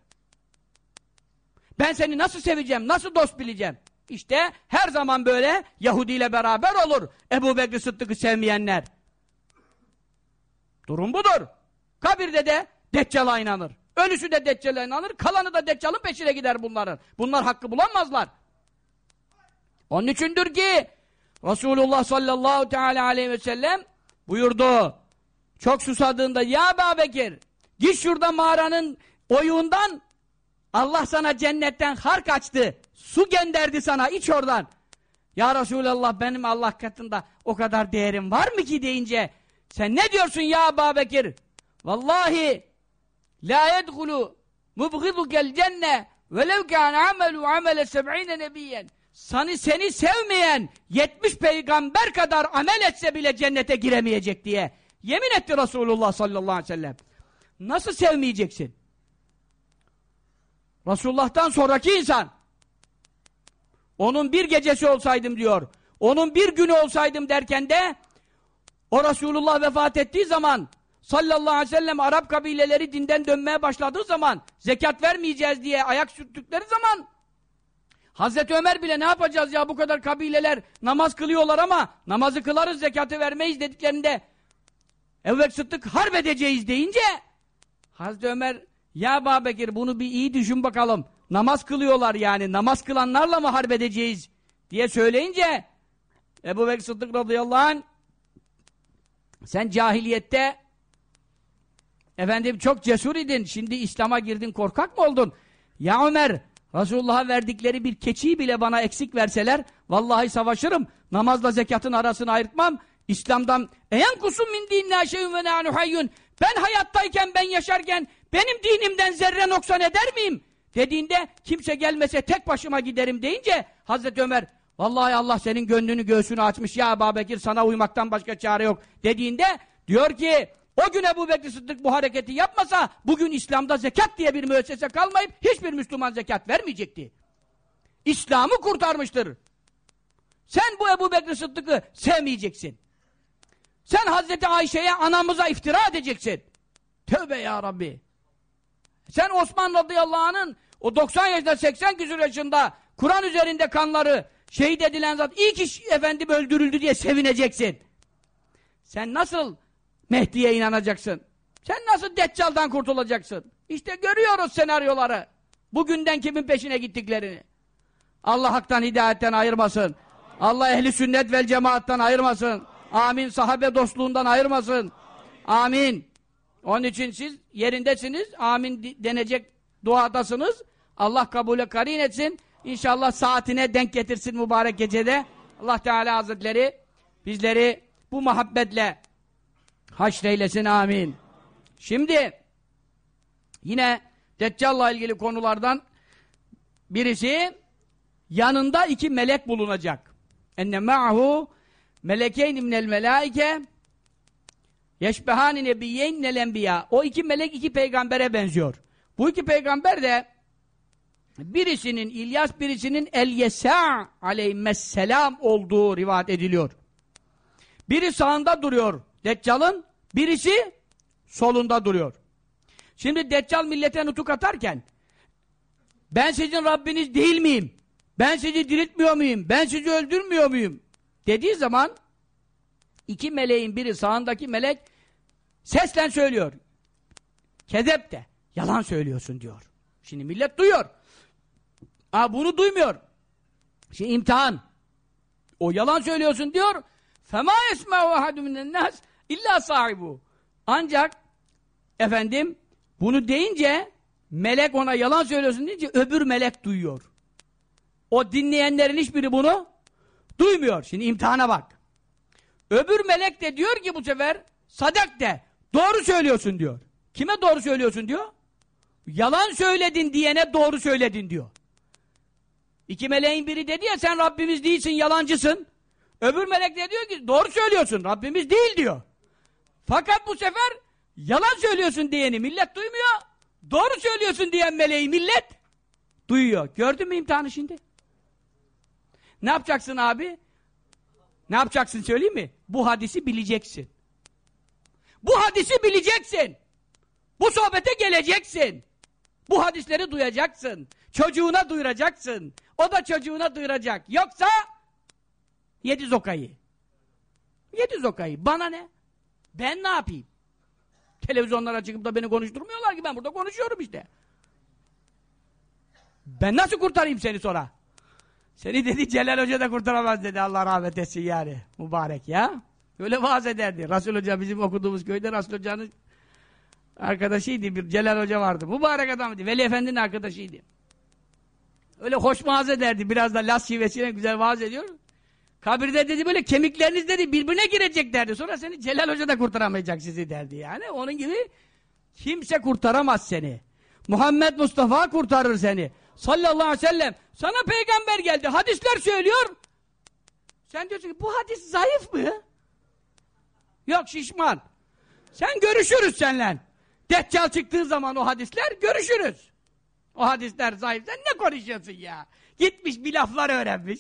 Ben seni nasıl seveceğim, nasıl dost bileceğim? İşte her zaman böyle Yahudi ile beraber olur Ebu Bekir Sıddık'ı sevmeyenler. Durum budur. Kabirde de Deccal'a inanır. Ölüsü de Deccal'a inanır, kalanı da Deccal'ın peşine gider bunların. Bunlar hakkı bulamazlar. Onun içindir ki Resulullah sallallahu teala aleyhi ve sellem buyurdu. Çok susadığında ya Ebu Bekir git şurada mağaranın oyuğundan Allah sana cennetten hark açtı. Su gönderdi sana iç oradan. Ya Resulallah benim Allah katında o kadar değerim var mı ki deyince sen ne diyorsun ya Ebu Bekir? Vallahi la yedhulu mubghidukel cenne velev kâne amelu amele seb'ine nebiyen seni, seni sevmeyen 70 peygamber kadar amel etse bile cennete giremeyecek diye yemin etti Resulullah sallallahu aleyhi ve sellem. Nasıl sevmeyeceksin? Resulullah'tan sonraki insan onun bir gecesi olsaydım diyor. Onun bir günü olsaydım derken de o Resulullah vefat ettiği zaman sallallahu aleyhi ve sellem Arap kabileleri dinden dönmeye başladığı zaman zekat vermeyeceğiz diye ayak sürttükleri zaman Hazreti Ömer bile ne yapacağız ya bu kadar kabileler namaz kılıyorlar ama namazı kılarız zekatı vermeyiz dediklerinde Bekir Sıddık harp edeceğiz deyince Hazreti Ömer ya Babekir bunu bir iyi düşün bakalım. Namaz kılıyorlar yani namaz kılanlarla mı harp edeceğiz? diye söyleyince Ebu Bekir Sıddık radıyallahu anh sen cahiliyette efendim çok cesur idin. Şimdi İslam'a girdin korkak mı oldun? Ya Ömer Resulullah'a verdikleri bir keçiyi bile bana eksik verseler vallahi savaşırım. Namazla zekatın arasını ayırtmam. İslam'dan eyen kusum min dinna şeyun ve nahnu hayyun. Ben hayattayken, ben yaşarken benim dinimden zerre noksan eder miyim? Dediğinde kimse gelmese tek başıma giderim deyince Hazreti Ömer vallahi Allah senin gönlünü göğsünü açmış ya Ebu Bekir sana uymaktan başka çare yok dediğinde diyor ki o gün Ebu Bekir Sıddık bu hareketi yapmasa bugün İslam'da zekat diye bir müessese kalmayıp hiçbir Müslüman zekat vermeyecekti. İslam'ı kurtarmıştır. Sen bu Ebu Bekir Sıddık'ı sevmeyeceksin. Sen Hazreti Ayşe'ye anamıza iftira edeceksin. Tövbe ya Rabbi. Sen Osman radıyallahu anh'ın o 90 yaşında 80 küsur yaşında Kur'an üzerinde kanları şehit edilen zat iyi ki efendim öldürüldü diye sevineceksin. Sen nasıl Mehdi'ye inanacaksın? Sen nasıl Deccal'dan kurtulacaksın? İşte görüyoruz senaryoları. Bugünden kimin peşine gittiklerini. Allah haktan hidayetten ayırmasın. Allah ehli sünnet vel cemaattan ayırmasın. Amin. Sahabe dostluğundan ayırmasın. Amin. Onun için siz yerindesiniz. Amin denecek duadasınız. Allah kabule karin etsin. İnşallah saatine denk getirsin mübarek gecede. Allah Teala Hazretleri bizleri bu muhabbetle haşreylesin. Amin. Şimdi yine Deccal'la ilgili konulardan birisi yanında iki melek bulunacak. Enne ma'hu melekeyn minel melaike yeşbehani nebiyyeyn nel enbiya. O iki melek iki peygambere benziyor. Bu iki peygamber de birisinin İlyas birisinin El-Yesa aleyhisselam olduğu rivayet ediliyor. Biri sağında duruyor Deccal'ın, birisi solunda duruyor. Şimdi Deccal millete nutuk atarken ben sizin Rabbiniz değil miyim? Ben sizi diriltmiyor muyum? Ben sizi öldürmüyor muyum? Dediği zaman iki meleğin biri sağındaki melek seslen söylüyor. Kezep de yalan söylüyorsun diyor. Şimdi millet duyuyor. Aa, bunu duymuyor. Şimdi imtihan. O yalan söylüyorsun diyor. Fema esma'u ahadun nas illa sahibu. Ancak efendim bunu deyince melek ona yalan söylüyorsun deyince öbür melek duyuyor. O dinleyenlerin hiçbiri bunu duymuyor. Şimdi imtihana bak. Öbür melek de diyor ki bu sefer sadak de doğru söylüyorsun diyor. Kime doğru söylüyorsun diyor? Yalan söyledin diyene doğru söyledin diyor. İki meleğin biri dedi ya sen Rabbimiz değilsin yalancısın. Öbür melek de diyor ki doğru söylüyorsun Rabbimiz değil diyor. Fakat bu sefer yalan söylüyorsun diyeni millet duymuyor. Doğru söylüyorsun diyen meleği millet duyuyor. Gördün mü imtihanı şimdi? Ne yapacaksın abi? Ne yapacaksın söyleyeyim mi? Bu hadisi bileceksin. Bu hadisi bileceksin. Bu sohbete geleceksin. Bu hadisleri duyacaksın. Çocuğuna duyuracaksın. O da çocuğuna duyuracak. Yoksa yedi zokayı. Yedi zokayı. Bana ne? Ben ne yapayım? Televizyonlara çıkıp da beni konuşturmuyorlar ki ben burada konuşuyorum işte. Ben nasıl kurtarayım seni sonra? Seni dedi Celal Hoca da kurtaramaz dedi Allah rahmet etsin yani. Mübarek ya. Öyle vaaz ederdi. Rasul Hoca bizim okuduğumuz köyde Rasul Hoca'nın arkadaşıydı. Bir Celal Hoca vardı. Mübarek adamdı. Veli Efendi'nin arkadaşıydı. Öyle hoş vaaz ederdi. Biraz da las şivesiyle güzel vaaz ediyor. Kabirde dedi böyle kemikleriniz dedi birbirine girecek derdi. Sonra seni Celal Hoca da kurtaramayacak sizi derdi yani. Onun gibi kimse kurtaramaz seni. Muhammed Mustafa kurtarır seni. Sallallahu aleyhi ve sellem. Sana peygamber geldi. Hadisler söylüyor. Sen diyorsun ki bu hadis zayıf mı? Yok şişman. Sen görüşürüz seninle. Deccal çıktığı zaman o hadisler görüşürüz. O hadisler zayıf. Sen ne konuşuyorsun ya? Gitmiş bir laflar öğrenmiş.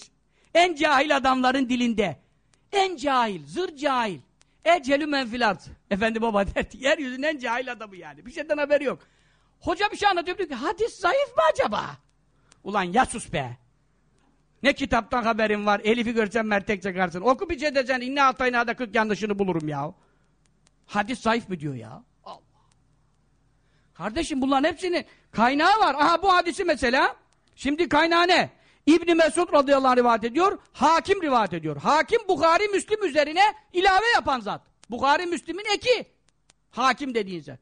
En cahil adamların dilinde. En cahil, zır cahil. Ecelü menfilat. Efendi baba derdi. Yeryüzünün en cahil adamı yani. Bir şeyden haberi yok. Hoca bir şey anlatıyor. Diyor ki hadis zayıf mı acaba? Ulan ya sus be. Ne kitaptan haberin var. Elif'i görsen mertek çakarsın. Oku bir şey desen inne altayına da kırk yanlışını bulurum ya. Hadis zayıf mı diyor ya. Allah. Kardeşim bunların hepsinin kaynağı var. Aha bu hadisi mesela. Şimdi kaynağı ne? İbn Mesud radıyallahu anh rivayet ediyor. Hakim rivayet ediyor. Hakim Bukhari Müslim üzerine ilave yapan zat. Bukhari Müslim'in eki. Hakim dediğin zat.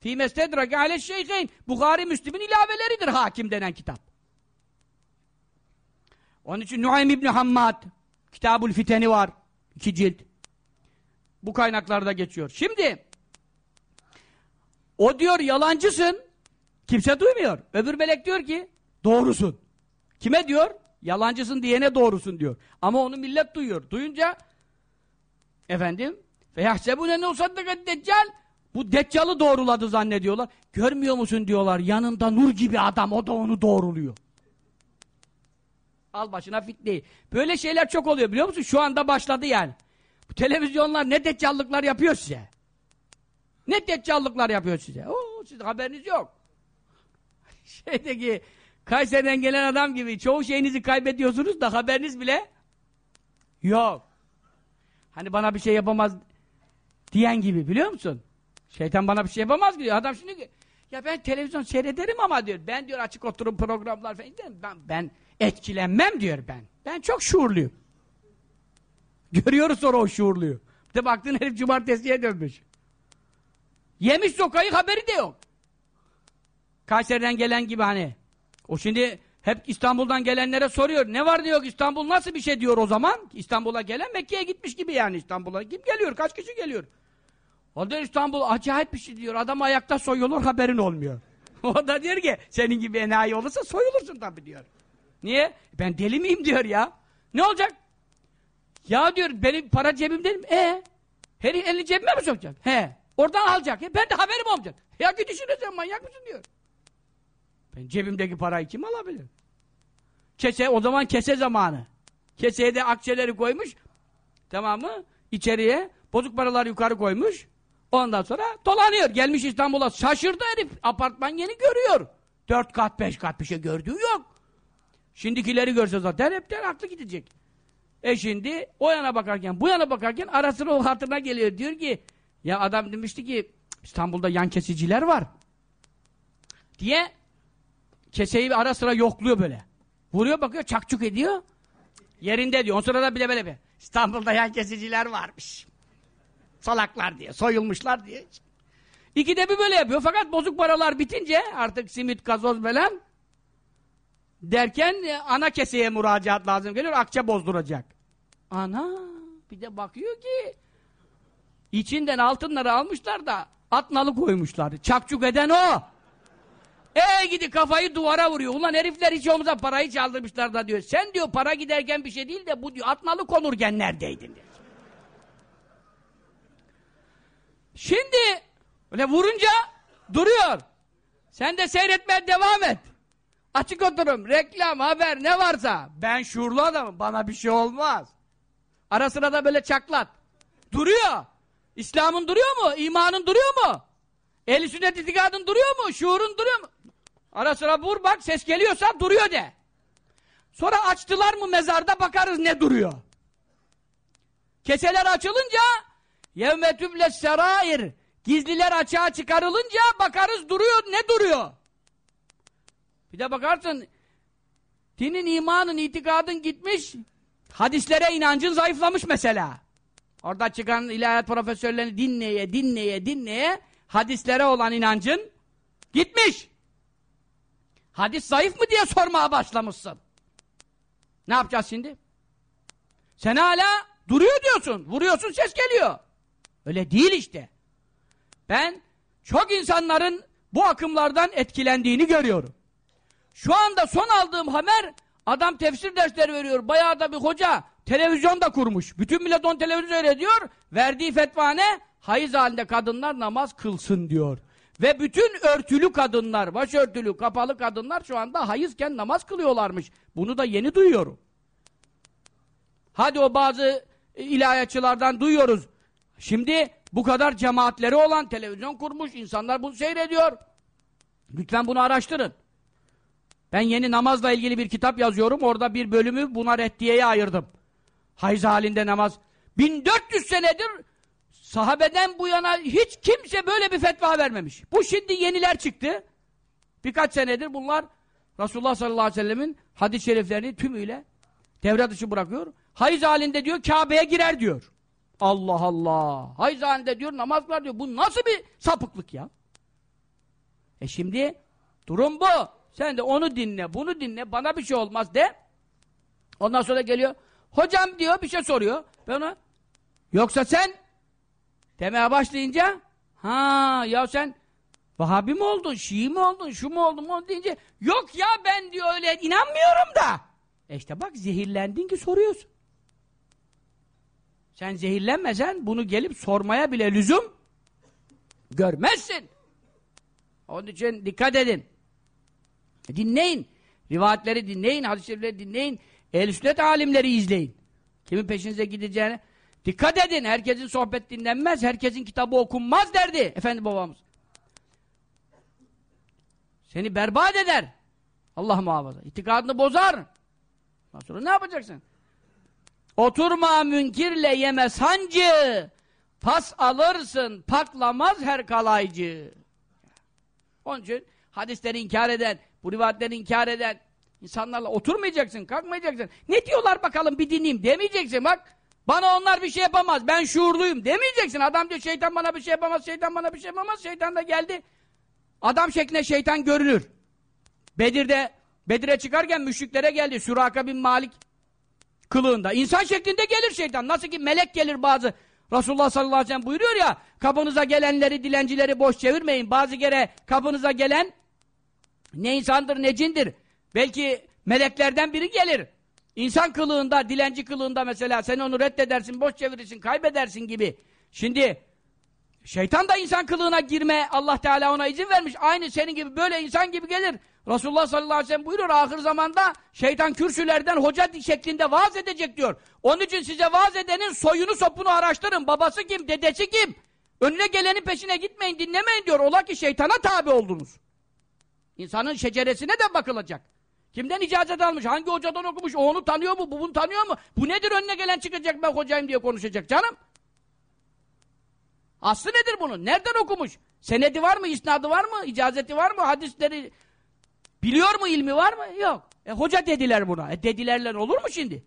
Fî mestedrake ale şeyheyn. Bukhari Müslim'in ilaveleridir hakim denen kitap. Onun için Nuaym İbni Hammad Kitabul Fiteni var. iki cilt. Bu kaynaklarda geçiyor. Şimdi o diyor yalancısın. Kimse duymuyor. Öbür melek diyor ki doğrusun. Kime diyor? Yalancısın diyene doğrusun diyor. Ama onu millet duyuyor. Duyunca efendim feyahsebune nusaddıkat deccal bu deccalı doğruladı zannediyorlar. Görmüyor musun diyorlar. Yanında nur gibi adam o da onu doğruluyor. Al başına fitneyi. Böyle şeyler çok oluyor biliyor musun? Şu anda başladı yani. Bu televizyonlar ne deccallıklar yapıyor size. Ne deccallıklar yapıyor size. Oo, sizin haberiniz yok. Şeydeki Kayseri'den gelen adam gibi çoğu şeyinizi kaybediyorsunuz da haberiniz bile yok. Hani bana bir şey yapamaz diyen gibi biliyor musun? Şeytan bana bir şey yapamaz diyor. Adam şimdi ya ben televizyon seyrederim ama diyor. Ben diyor açık oturum programlar falan ben, ben etkilenmem diyor ben. Ben çok şuurluyum. Görüyoruz sonra o şuurluyu. Bir de baktın herif cumartesiye dönmüş. Yemiş sokayı haberi de yok. Kayseri'den gelen gibi hani. O şimdi hep İstanbul'dan gelenlere soruyor. Ne var diyor İstanbul nasıl bir şey diyor o zaman? İstanbul'a gelen Mekke'ye gitmiş gibi yani İstanbul'a. Kim geliyor? Kaç kişi geliyor? O da İstanbul acayip bir şey diyor. Adam ayakta soyulur haberin olmuyor. o da diyor ki senin gibi enayi olursa soyulursun tabii diyor. Niye? Ben deli miyim diyor ya. Ne olacak? Ya diyor benim para cebimde mi? E her elini cebime mi sokacak? He. Oradan alacak. E, ben de haberim olmayacak. Ya ki düşünürsen manyak mısın diyor. Ben cebimdeki parayı kim alabilir? Kese, o zaman kese zamanı. Keseye de akçeleri koymuş. Tamam mı? İçeriye bozuk paralar yukarı koymuş. Ondan sonra dolanıyor. Gelmiş İstanbul'a. Şaşırdı herif. Apartman yeni görüyor. Dört kat, beş kat bir şey gördüğü yok. Şimdikileri görse zaten hepten aklı gidecek. E şimdi o yana bakarken, bu yana bakarken arasına o hatırına geliyor. Diyor ki, ya adam demişti ki İstanbul'da yan kesiciler var. Diye keseyi ara sıra yokluyor böyle. Vuruyor bakıyor çakçuk ediyor. Yerinde diyor. O sırada bile böyle bir İstanbul'da yan kesiciler varmış. Salaklar diye, soyulmuşlar diye. İkide bir böyle yapıyor. Fakat bozuk paralar bitince artık simit, gazoz falan derken e, ana keseye müracaat lazım geliyor. Akçe bozduracak. Ana bir de bakıyor ki içinden altınları almışlar da atnalı koymuşlar. Çakçuk eden o. E gidi kafayı duvara vuruyor. Ulan herifler hiç olmazsa parayı çaldırmışlar da diyor. Sen diyor para giderken bir şey değil de bu diyor atnalı konurken neredeydin diyor. Şimdi öyle vurunca duruyor. Sen de seyretmeye devam et. Açık oturum, reklam, haber ne varsa. Ben şuurlu adamım, bana bir şey olmaz. Ara sıra da böyle çaklat. Duruyor. İslam'ın duruyor mu? İmanın duruyor mu? Ehl-i sünnet itikadın duruyor mu? Şuurun duruyor mu? Ara sıra vur bak, ses geliyorsa duruyor de. Sonra açtılar mı mezarda bakarız ne duruyor. Keseler açılınca yevme tüble serair gizliler açığa çıkarılınca bakarız duruyor ne duruyor. Bir de bakarsın dinin, imanın, itikadın gitmiş hadislere inancın zayıflamış mesela. Orada çıkan ilahiyat profesörlerini dinleye, dinleye, dinleye hadislere olan inancın gitmiş. Hadis zayıf mı diye sormaya başlamışsın. Ne yapacağız şimdi? Sen hala duruyor diyorsun. Vuruyorsun ses geliyor. Öyle değil işte. Ben çok insanların bu akımlardan etkilendiğini görüyorum. Şu anda son aldığım haber adam tefsir dersleri veriyor. Bayağı da bir hoca televizyon da kurmuş. Bütün millet on televizyon seyrediyor. Verdiği fetva ne? Hayız halinde kadınlar namaz kılsın diyor. Ve bütün örtülü kadınlar, başörtülü, kapalı kadınlar şu anda hayızken namaz kılıyorlarmış. Bunu da yeni duyuyorum. Hadi o bazı ilahiyatçılardan duyuyoruz. Şimdi bu kadar cemaatleri olan televizyon kurmuş, insanlar bunu seyrediyor. Lütfen bunu araştırın. Ben yeni namazla ilgili bir kitap yazıyorum. Orada bir bölümü buna reddiyeye ayırdım. Hayız halinde namaz. 1400 senedir sahabeden bu yana hiç kimse böyle bir fetva vermemiş. Bu şimdi yeniler çıktı. Birkaç senedir bunlar Resulullah sallallahu aleyhi ve sellemin hadis-i şeriflerini tümüyle devre dışı bırakıyor. Hayız halinde diyor Kabe'ye girer diyor. Allah Allah. Hayız halinde diyor namaz kılar diyor. Bu nasıl bir sapıklık ya? E şimdi durum bu. Sen de onu dinle, bunu dinle, bana bir şey olmaz de. Ondan sonra geliyor. Hocam diyor bir şey soruyor. Ben ona yoksa sen demeye başlayınca ha ya sen Vahabi mi oldun, Şii mi oldun, şu mu oldun mu deyince yok ya ben diyor öyle inanmıyorum da. E işte bak zehirlendin ki soruyorsun. Sen zehirlenmesen bunu gelip sormaya bile lüzum görmezsin. Onun için dikkat edin. Dinleyin. Rivayetleri dinleyin, hadis-i dinleyin. Ehl-i alimleri izleyin. Kimin peşinize gideceğine. Dikkat edin. Herkesin sohbet dinlenmez, herkesin kitabı okunmaz derdi efendi babamız. Seni berbat eder. Allah muhafaza. İtikadını bozar. Ondan sonra ne yapacaksın? Oturma münkirle yeme sancı. Pas alırsın, paklamaz her kalaycı. Onun için hadisleri inkar eden, bu rivayetleri inkar eden insanlarla oturmayacaksın, kalkmayacaksın. Ne diyorlar bakalım bir dinleyeyim demeyeceksin bak. Bana onlar bir şey yapamaz, ben şuurluyum demeyeceksin. Adam diyor şeytan bana bir şey yapamaz, şeytan bana bir şey yapamaz. Şeytan da geldi. Adam şeklinde şeytan görünür. Bedir'de, Bedir'e çıkarken müşriklere geldi. Süraka bin Malik kılığında. İnsan şeklinde gelir şeytan. Nasıl ki melek gelir bazı. Resulullah sallallahu aleyhi ve sellem buyuruyor ya, kapınıza gelenleri, dilencileri boş çevirmeyin. Bazı kere kapınıza gelen ne insandır ne cindir. Belki meleklerden biri gelir. İnsan kılığında, dilenci kılığında mesela sen onu reddedersin, boş çevirirsin, kaybedersin gibi. Şimdi şeytan da insan kılığına girme Allah Teala ona izin vermiş. Aynı senin gibi böyle insan gibi gelir. Resulullah sallallahu aleyhi ve sellem buyuruyor ahir zamanda şeytan kürsülerden hoca şeklinde vaaz edecek diyor. Onun için size vaaz edenin soyunu sopunu araştırın. Babası kim, dedesi kim? Önüne gelenin peşine gitmeyin, dinlemeyin diyor. Ola ki şeytana tabi oldunuz. İnsanın şeceresine de bakılacak. Kimden icazet almış? Hangi hocadan okumuş? O onu tanıyor mu? Bu bunu tanıyor mu? Bu nedir önüne gelen çıkacak ben hocayım diye konuşacak canım. Aslı nedir bunun? Nereden okumuş? Senedi var mı? İsnadı var mı? İcazeti var mı? Hadisleri biliyor mu? ilmi var mı? Yok. E hoca dediler buna. E dedilerle olur mu şimdi?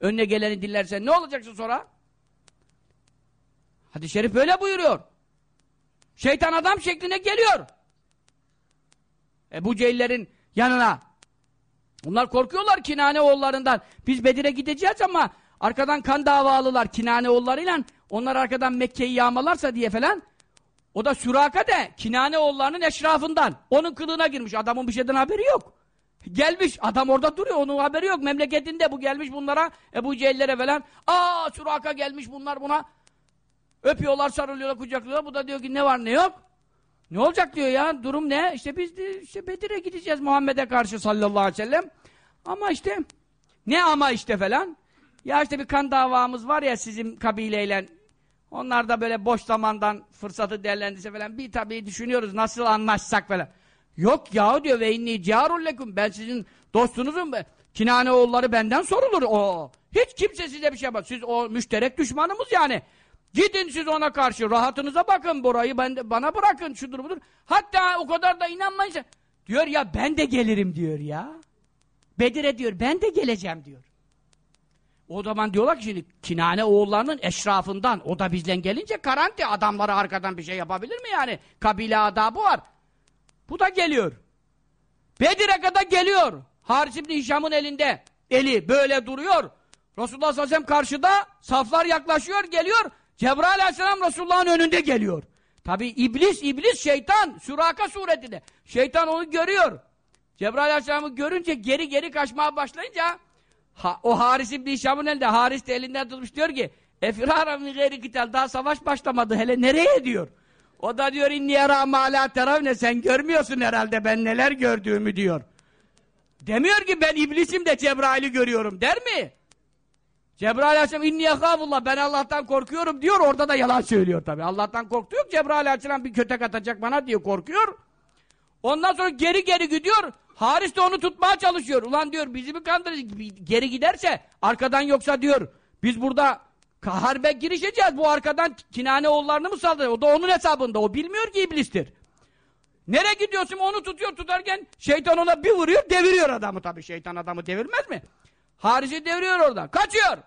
Önüne geleni dinlersen ne olacaksın sonra? Hadis-i şerif böyle buyuruyor. Şeytan adam şekline geliyor. Ebu Cehiller'in yanına. Bunlar korkuyorlar Kinane oğullarından. Biz Bedir'e gideceğiz ama arkadan kan davalılar Kinane oğullarıyla onlar arkadan Mekke'yi yağmalarsa diye falan. O da Süraka de Kinane oğullarının eşrafından. Onun kılığına girmiş. Adamın bir şeyden haberi yok. Gelmiş. Adam orada duruyor. Onun haberi yok. Memleketinde bu gelmiş bunlara. Ebu Cehillere falan. Aa Süraka gelmiş bunlar buna. Öpüyorlar, sarılıyorlar, kucaklıyorlar. Bu da diyor ki ne var ne yok. Ne olacak diyor ya, durum ne? İşte biz de işte Bedir'e gideceğiz Muhammed'e karşı sallallahu aleyhi ve sellem. Ama işte, ne ama işte falan. Ya işte bir kan davamız var ya sizin kabileyle. Onlar da böyle boş zamandan fırsatı değerlendirse falan. Bir tabii düşünüyoruz nasıl anlaşsak falan. Yok ya diyor ve inni ciarul Ben sizin dostunuzum. Kinane oğulları benden sorulur. O Hiç kimse size bir şey yapmaz. Siz o müşterek düşmanımız yani. Gidin siz ona karşı rahatınıza bakın burayı ben bana bırakın şudur budur. Hatta o kadar da inanmayınca diyor ya ben de gelirim diyor ya. Bedir'e diyor ben de geleceğim diyor. O zaman diyorlar ki şimdi Kinane oğullarının eşrafından o da bizden gelince karanti adamları arkadan bir şey yapabilir mi yani? Kabile adabı var. Bu da geliyor. Bedir'e kadar geliyor. Haris İbni Hişam'ın elinde. Eli böyle duruyor. Resulullah sallallahu aleyhi ve sellem karşıda saflar yaklaşıyor geliyor. Cebrail aleyhisselam Resulullah'ın önünde geliyor. Tabi iblis, iblis şeytan, Süraka suretinde. Şeytan onu görüyor. Cebrail aleyhisselamı görünce geri geri kaçmaya başlayınca ha, o Haris İbni Hişam'ın elinde, Haris de elinden tutmuş diyor ki Efirara min gayri kital, daha savaş başlamadı hele nereye diyor. O da diyor inni yara mâlâ teravne sen görmüyorsun herhalde ben neler gördüğümü diyor. Demiyor ki ben iblisim de Cebrail'i görüyorum der mi? Cebrail aleyhisselam inni yakavullah ben Allah'tan korkuyorum diyor orada da yalan söylüyor tabi. Allah'tan korktu yok Cebrail aleyhisselam bir kötek atacak bana diye korkuyor. Ondan sonra geri geri gidiyor. Haris de onu tutmaya çalışıyor. Ulan diyor bizi mi kandıracak? Geri giderse arkadan yoksa diyor biz burada harbe girişeceğiz. Bu arkadan Kinane oğullarını mı saldırıyor? O da onun hesabında. O bilmiyor ki iblistir. Nereye gidiyorsun? Onu tutuyor tutarken şeytan ona bir vuruyor deviriyor adamı tabi. Şeytan adamı devirmez mi? Haris'i deviriyor oradan. Kaçıyor.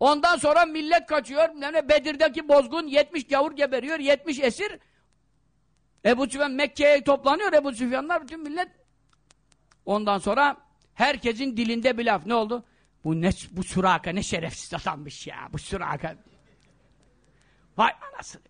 Ondan sonra millet kaçıyor. Yani Bedir'deki bozgun 70 gavur geberiyor. 70 esir. Ebu Süfyan Mekke'ye toplanıyor. Ebu Süfyanlar bütün millet. Ondan sonra herkesin dilinde bir laf. Ne oldu? Bu ne bu Suraka ne şerefsiz adammış ya. Bu Suraka. Vay anasını.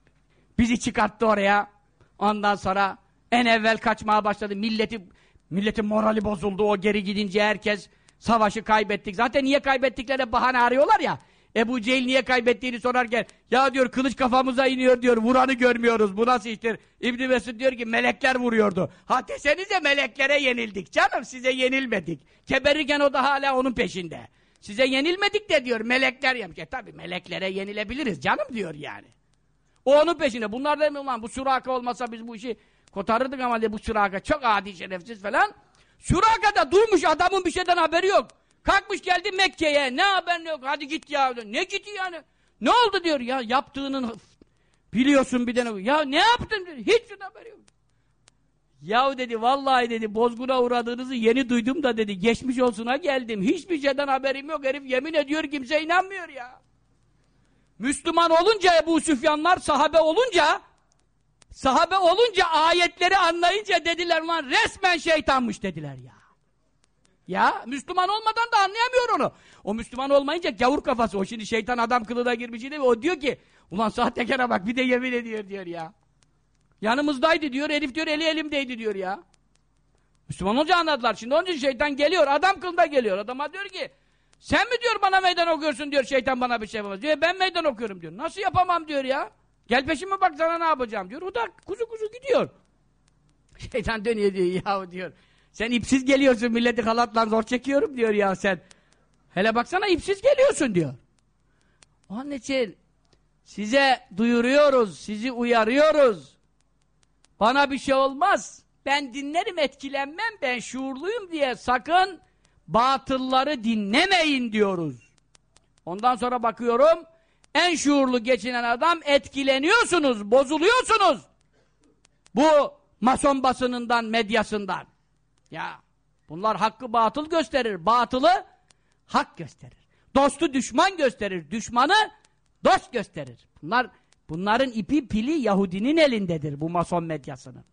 Bizi çıkarttı oraya. Ondan sonra en evvel kaçmaya başladı. Milleti milletin morali bozuldu. O geri gidince herkes savaşı kaybettik. Zaten niye kaybettiklerine bahane arıyorlar ya. Ebu Cehil niye kaybettiğini sorarken ya diyor kılıç kafamıza iniyor diyor vuranı görmüyoruz bu nasıl iştir İbn Mesud diyor ki melekler vuruyordu. Ha desenize meleklere yenildik. Canım size yenilmedik. Keberirken o da hala onun peşinde. Size yenilmedik de diyor melekler yemiş. E tabi meleklere yenilebiliriz canım diyor yani. O onun peşinde. Bunlar demiyor lan bu süraka olmasa biz bu işi kotarırdık ama de bu süraka çok adi şerefsiz falan süraka da durmuş adamın bir şeyden haberi yok Kalkmış geldi Mekke'ye. Ne haber yok. Hadi git ya. Ne gitti yani? Ne oldu diyor. Ya yaptığının biliyorsun bir tane. Ya ne yaptın diyor. Hiç haberi yok. Yahu dedi vallahi dedi bozguna uğradığınızı yeni duydum da dedi geçmiş olsuna geldim. Hiçbir şeyden haberim yok. Herif yemin ediyor kimse inanmıyor ya. Müslüman olunca Ebu Süfyanlar sahabe olunca sahabe olunca ayetleri anlayınca dediler lan resmen şeytanmış dediler ya. Ya Müslüman olmadan da anlayamıyor onu. O Müslüman olmayınca gavur kafası. O şimdi şeytan adam kılığına girmiş değil mi? O diyor ki ulan sahtekara bak bir de yemin ediyor diyor ya. Yanımızdaydı diyor. Elif diyor eli elimdeydi diyor ya. Müslüman olunca anladılar. Şimdi onun için şeytan geliyor. Adam kılığında geliyor. Adama diyor ki sen mi diyor bana meydan okuyorsun diyor. Şeytan bana bir şey yapamaz. Diyor ben meydan okuyorum diyor. Nasıl yapamam diyor ya. Gel peşime bak sana ne yapacağım diyor. O da kuzu kuzu gidiyor. Şeytan dönüyor diyor yahu diyor. Sen ipsiz geliyorsun milleti halatla zor çekiyorum diyor ya sen. Hele baksana ipsiz geliyorsun diyor. Onun için size duyuruyoruz, sizi uyarıyoruz. Bana bir şey olmaz. Ben dinlerim etkilenmem ben şuurluyum diye sakın batılları dinlemeyin diyoruz. Ondan sonra bakıyorum en şuurlu geçinen adam etkileniyorsunuz, bozuluyorsunuz. Bu mason basınından, medyasından. Ya bunlar hakkı batıl gösterir. Batılı hak gösterir. Dostu düşman gösterir. Düşmanı dost gösterir. Bunlar bunların ipi pili Yahudinin elindedir bu mason medyasının.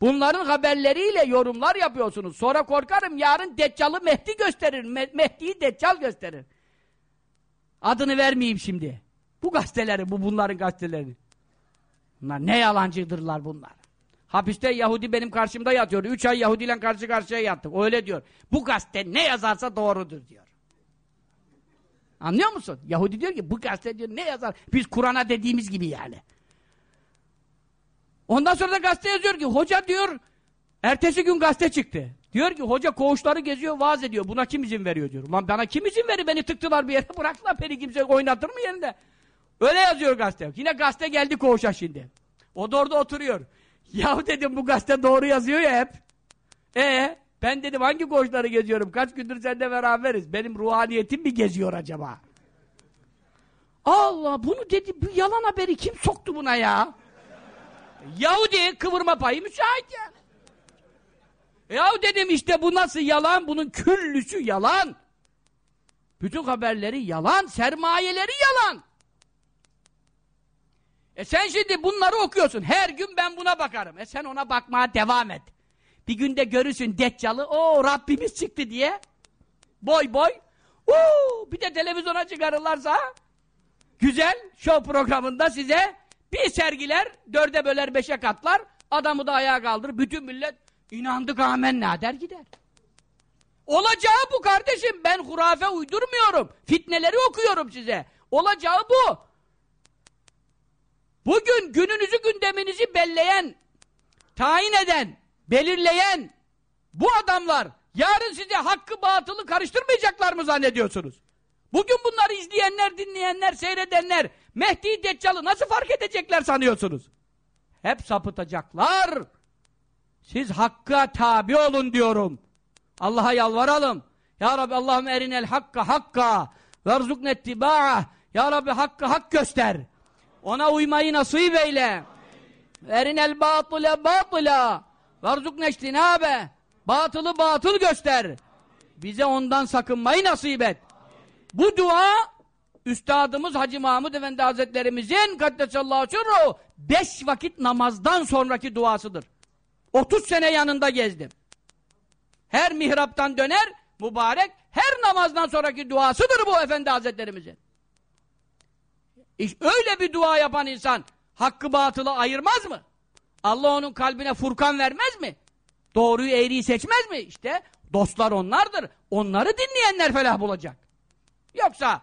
Bunların haberleriyle yorumlar yapıyorsunuz. Sonra korkarım yarın Deccal'ı Mehdi gösterir. Me Mehdi'yi Deccal gösterir. Adını vermeyeyim şimdi. Bu gazeteleri, bu bunların gazeteleri. Bunlar ne yalancıdırlar bunlar. Hapiste Yahudi benim karşımda yatıyor. Üç ay Yahudi ile karşı karşıya yattık. Öyle diyor. Bu gazete ne yazarsa doğrudur diyor. Anlıyor musun? Yahudi diyor ki bu gazete diyor ne yazar? Biz Kur'an'a dediğimiz gibi yani. Ondan sonra da gazete yazıyor ki hoca diyor ertesi gün gazete çıktı. Diyor ki hoca koğuşları geziyor vaaz ediyor. Buna kim izin veriyor diyor. Lan bana kim izin verir? Beni tıktılar bir yere bıraktılar. Beni kimse oynatır mı yerinde? Öyle yazıyor gazete. Yine gazete geldi koğuşa şimdi. O da orada oturuyor. Yahu dedim bu gazete doğru yazıyor ya hep. E ben dedim hangi koğuşları geziyorum? Kaç gündür seninle beraberiz. Benim ruhaniyetim mi geziyor acaba? Allah bunu dedi bu yalan haberi kim soktu buna ya? Yahudi kıvırma payı müsait ya. Yahu dedim işte bu nasıl yalan? Bunun küllüsü yalan. Bütün haberleri yalan, sermayeleri yalan. E sen şimdi bunları okuyorsun. Her gün ben buna bakarım. E sen ona bakmaya devam et. Bir günde görürsün Deccal'ı. O Rabbimiz çıktı diye. Boy boy. Uuu, bir de televizyona çıkarırlarsa güzel show programında size bir sergiler dörde böler beşe katlar adamı da ayağa kaldırır. Bütün millet inandık amenna der gider. Olacağı bu kardeşim. Ben hurafe uydurmuyorum. Fitneleri okuyorum size. Olacağı bu. Bugün gününüzü gündeminizi belleyen, tayin eden, belirleyen bu adamlar yarın size hakkı batılı karıştırmayacaklar mı zannediyorsunuz? Bugün bunları izleyenler, dinleyenler, seyredenler Mehdi Deccal'ı nasıl fark edecekler sanıyorsunuz? Hep sapıtacaklar. Siz hakka tabi olun diyorum. Allah'a yalvaralım. Ya Rabbi Allah'ım erinel hakka hakka verzukne ittiba'ah. Ya Rabbi hakkı hak göster. Ona uymayı nasip eyle. Erinel batıle batıla. Verzukne iştinabe. Batılı batıl göster. Bize ondan sakınmayı nasip et. Bu dua Üstadımız Hacı Mahmud Efendi Hazretlerimizin Kaddesallahu sürru beş vakit namazdan sonraki duasıdır. 30 sene yanında gezdim. Her mihraptan döner, mübarek, her namazdan sonraki duasıdır bu Efendi Hazretlerimizin. İşte öyle bir dua yapan insan hakkı batılı ayırmaz mı? Allah onun kalbine furkan vermez mi? Doğruyu eğriyi seçmez mi? İşte dostlar onlardır. Onları dinleyenler felah bulacak. Yoksa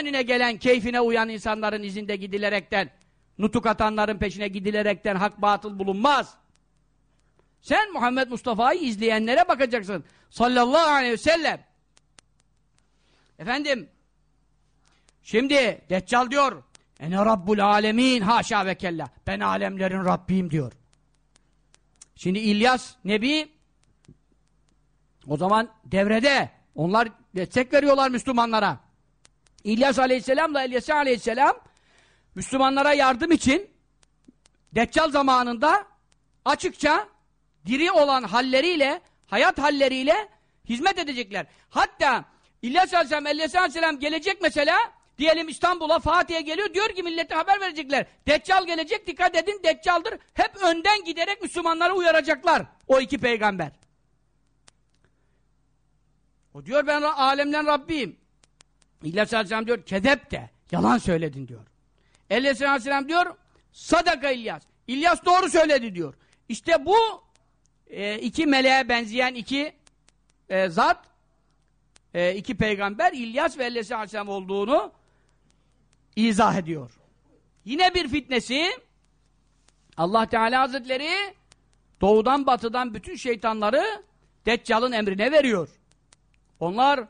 önüne gelen, keyfine uyan insanların izinde gidilerekten, nutuk atanların peşine gidilerekten hak batıl bulunmaz. Sen Muhammed Mustafa'yı izleyenlere bakacaksın. Sallallahu aleyhi ve sellem. Efendim, şimdi Deccal diyor, Ene Rabbul Alemin haşa ve kella. Ben alemlerin Rabbiyim diyor. Şimdi İlyas Nebi o zaman devrede. Onlar destek veriyorlar Müslümanlara. İlyas Aleyhisselam'la İlyas Aleyhisselam Müslümanlara yardım için Deccal zamanında açıkça diri olan halleriyle, hayat halleriyle hizmet edecekler. Hatta İlyas Aleyhisselam, İlyas Aleyhisselam gelecek mesela Diyelim İstanbul'a, Fatih'e geliyor, diyor ki millete haber verecekler. Deccal gelecek, dikkat edin, Deccal'dır. Hep önden giderek Müslümanları uyaracaklar. O iki peygamber. O diyor ben alemden Rabbiyim. İlyas Aleyhisselam diyor, kezep de, yalan söyledin diyor. İlyas Aleyhisselam diyor, sadaka İlyas. İlyas doğru söyledi diyor. İşte bu e, iki meleğe benzeyen iki e, zat, e, iki peygamber İlyas ve İlyas Aleyhisselam olduğunu izah ediyor. Yine bir fitnesi Allah Teala Hazretleri doğudan batıdan bütün şeytanları Deccal'ın emrine veriyor. Onlar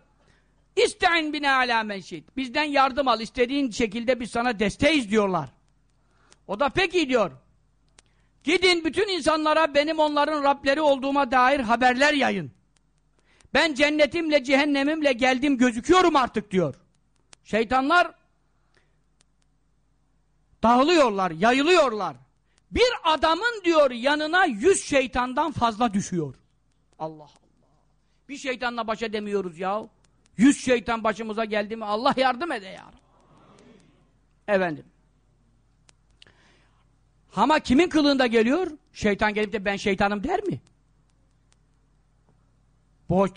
İste'in bine alâ menşid. Bizden yardım al. istediğin şekilde biz sana desteğiz diyorlar. O da peki diyor. Gidin bütün insanlara benim onların Rableri olduğuma dair haberler yayın. Ben cennetimle cehennemimle geldim gözüküyorum artık diyor. Şeytanlar dağılıyorlar, yayılıyorlar. Bir adamın diyor yanına yüz şeytandan fazla düşüyor. Allah Allah. Bir şeytanla baş edemiyoruz ya. Yüz şeytan başımıza geldi mi Allah yardım ede ya. Efendim. Ama kimin kılığında geliyor? Şeytan gelip de ben şeytanım der mi? Bu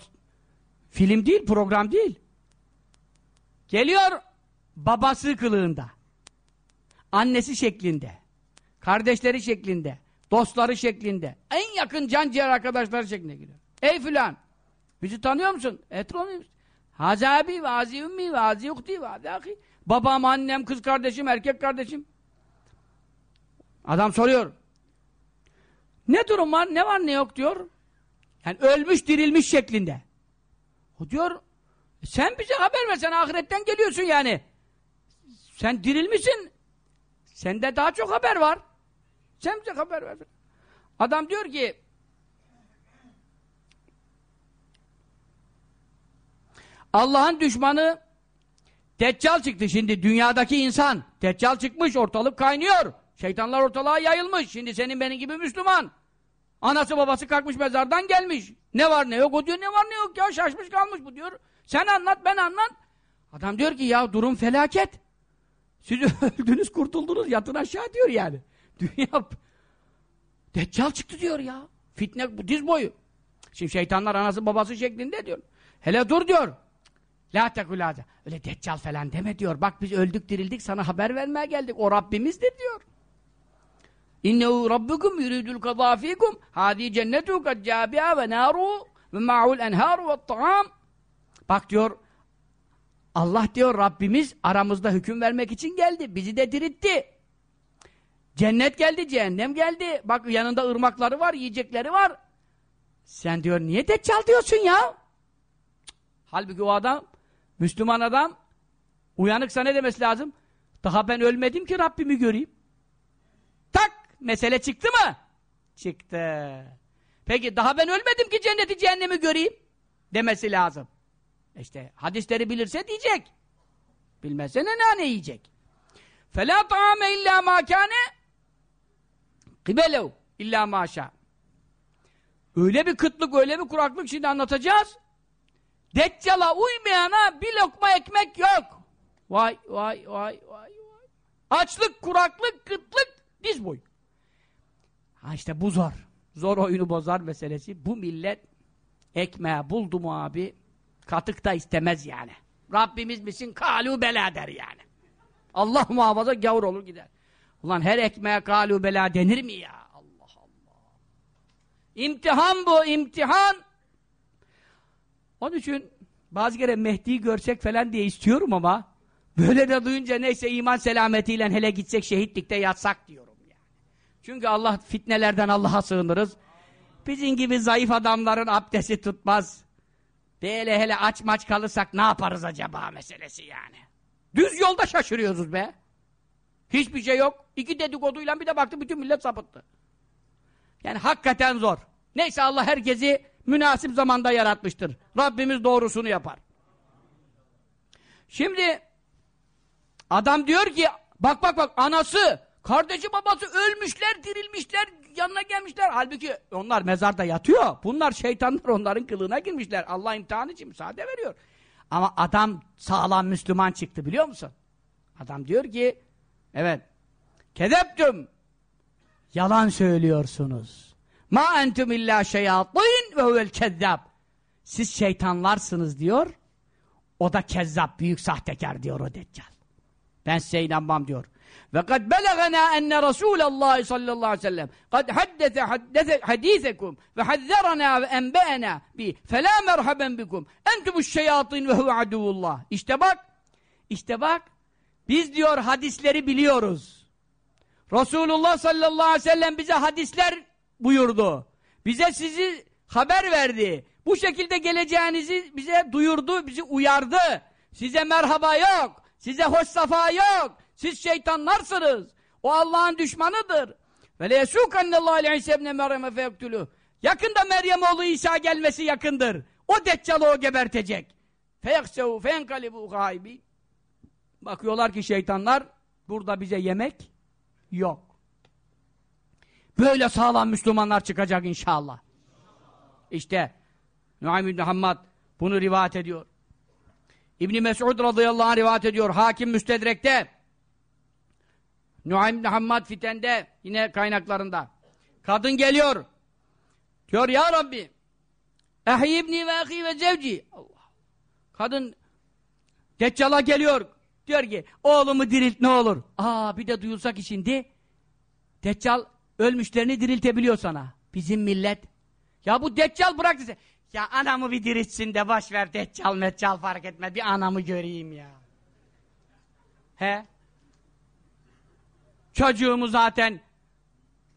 film değil, program değil. Geliyor babası kılığında annesi şeklinde, kardeşleri şeklinde, dostları şeklinde, en yakın can ciğer arkadaşları şeklinde geliyor. Ey filan, bizi tanıyor musun? Etronu Hazi abi ve Hazi ümmi ve Hazi ukti ve Hazi ahi. Babam, annem, kız kardeşim, erkek kardeşim. Adam soruyor. Ne durum var, ne var ne yok diyor. Yani ölmüş, dirilmiş şeklinde. O diyor, sen bize haber ver, sen ahiretten geliyorsun yani. Sen dirilmişsin, Sende daha çok haber var. Sen bize haber ver. Adam diyor ki Allah'ın düşmanı Deccal çıktı şimdi dünyadaki insan. Deccal çıkmış ortalık kaynıyor. Şeytanlar ortalığa yayılmış. Şimdi senin benim gibi Müslüman. Anası babası kalkmış mezardan gelmiş. Ne var ne yok o diyor ne var ne yok ya şaşmış kalmış bu diyor. Sen anlat ben anlat. Adam diyor ki ya durum felaket. Siz öldünüz kurtuldunuz yatın aşağı diyor yani. Dünya Deccal çıktı diyor ya. Fitne diz boyu. Şimdi şeytanlar anası babası şeklinde diyor. Hele dur diyor. La tekulâze. Öyle deccal falan deme diyor. Bak biz öldük dirildik sana haber vermeye geldik. O Rabbimizdir diyor. İnnehu rabbukum yuridul kadâ fîkum. Hâdî cennetu kad câbi'a ve nâru ve ma'ul enhâru ve ta'am. Bak diyor Allah diyor Rabbimiz aramızda hüküm vermek için geldi. Bizi de diritti. Cennet geldi, cehennem geldi. Bak yanında ırmakları var, yiyecekleri var. Sen diyor niye deccal diyorsun ya? Halbuki o adam, Müslüman adam uyanıksa ne demesi lazım? Daha ben ölmedim ki Rabbimi göreyim. Tak! Mesele çıktı mı? Çıktı. Peki daha ben ölmedim ki cenneti cehennemi göreyim demesi lazım. İşte hadisleri bilirse diyecek. Bilmezse ne nane yiyecek. فَلَا طَعَامَ اِلَّا مَا كَانَ قِبَلَوْ اِلَّا مَا Öyle bir kıtlık, öyle bir kuraklık şimdi anlatacağız. Deccala uymayana bir lokma ekmek yok. Vay vay vay vay vay. Açlık, kuraklık, kıtlık, diz boy. Ha işte bu zor. Zor oyunu bozar meselesi. Bu millet ekmeği buldu mu abi Katık da istemez yani. Rabbimiz misin? Kalu bela der yani. Allah muhafaza gavur olur gider. Ulan her ekmeğe kalu bela denir mi ya? Allah Allah. İmtihan bu, imtihan. Onun için bazı kere Mehdi'yi görsek falan diye istiyorum ama böyle de duyunca neyse iman selametiyle hele gitsek şehitlikte yatsak diyorum. Çünkü Allah fitnelerden Allah'a sığınırız. Bizim gibi zayıf adamların abdesti tutmaz. Böyle hele aç maç kalırsak ne yaparız acaba meselesi yani. Düz yolda şaşırıyoruz be. Hiçbir şey yok. İki dedikoduyla bir de baktı bütün millet sapıttı. Yani hakikaten zor. Neyse Allah herkesi münasip zamanda yaratmıştır. Rabbimiz doğrusunu yapar. Şimdi adam diyor ki bak bak bak anası, kardeşi babası ölmüşler, dirilmişler, yanına gelmişler. Halbuki onlar mezarda yatıyor. Bunlar şeytanlar onların kılığına girmişler. Allah imtihan için müsaade veriyor. Ama adam sağlam Müslüman çıktı biliyor musun? Adam diyor ki evet kedeptüm yalan söylüyorsunuz. Ma entum illa şeyatin ve huvel kezzab. Siz şeytanlarsınız diyor. O da kezzap, büyük sahtekar diyor o deccal. Ben size inanmam diyor. Ve kad belagana enne Resulallah sallallahu aleyhi ve sellem kad haddese haddese hadisekum ve hazzerana ve enbe'ena bi fela merhaben bikum entumuş şeyatin ve huve aduvullah. İşte bak, işte bak biz diyor hadisleri biliyoruz. Resulullah sallallahu aleyhi ve sellem bize hadisler buyurdu. Bize sizi haber verdi. Bu şekilde geleceğinizi bize duyurdu, bizi uyardı. Size merhaba yok, size hoş safa yok. Siz şeytanlarsınız. O Allah'ın düşmanıdır. Ve leyesûkannallâhu aleyhi İsa ibne Meryem'e feyektülûh. Yakında Meryem oğlu İsa gelmesi yakındır. O deccalı o gebertecek. Feyeksevu feenkalibû gâibi. Bakıyorlar ki şeytanlar burada bize yemek yok. Böyle sağlam Müslümanlar çıkacak inşallah. İşte Nuaym bin Hammad bunu rivayet ediyor. İbni Mes'ud radıyallahu anh rivayet ediyor. Hakim Müstedrek'te Nuaym bin Hammad Fiten'de yine kaynaklarında. Kadın geliyor. Diyor ya Rabbi Ehyibni ve ahi ve zevci. Kadın Deccal'a geliyor. Diyor ki oğlumu dirilt ne olur. Aa bir de duyulsak şimdi Deccal ölmüşlerini diriltebiliyor sana. Bizim millet. Ya bu Deccal bırak dese. Ya anamı bir diriltsin de boş ver Deccal Meccal fark etmez. Bir anamı göreyim ya. He? Çocuğumu zaten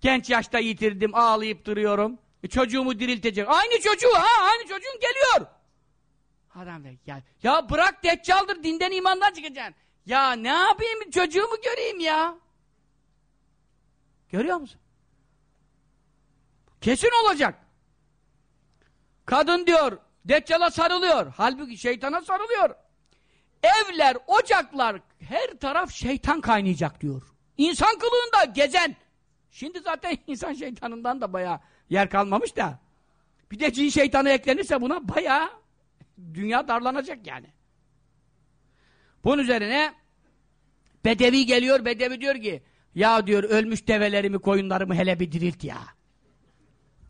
genç yaşta yitirdim, ağlayıp duruyorum. E çocuğumu diriltecek. Aynı çocuğu ha, aynı çocuğun geliyor. Adam der, ya, ya bırak deccaldır, dinden imandan çıkacaksın. Ya ne yapayım, çocuğumu göreyim ya. Görüyor musun? Kesin olacak. Kadın diyor, deccala sarılıyor. Halbuki şeytana sarılıyor. Evler, ocaklar, her taraf şeytan kaynayacak diyor. İnsan kılığında gezen. Şimdi zaten insan şeytanından da bayağı yer kalmamış da. Bir de cin şeytanı eklenirse buna bayağı dünya darlanacak yani. Bunun üzerine Bedevi geliyor, Bedevi diyor ki ya diyor ölmüş develerimi, koyunlarımı hele bir dirilt ya.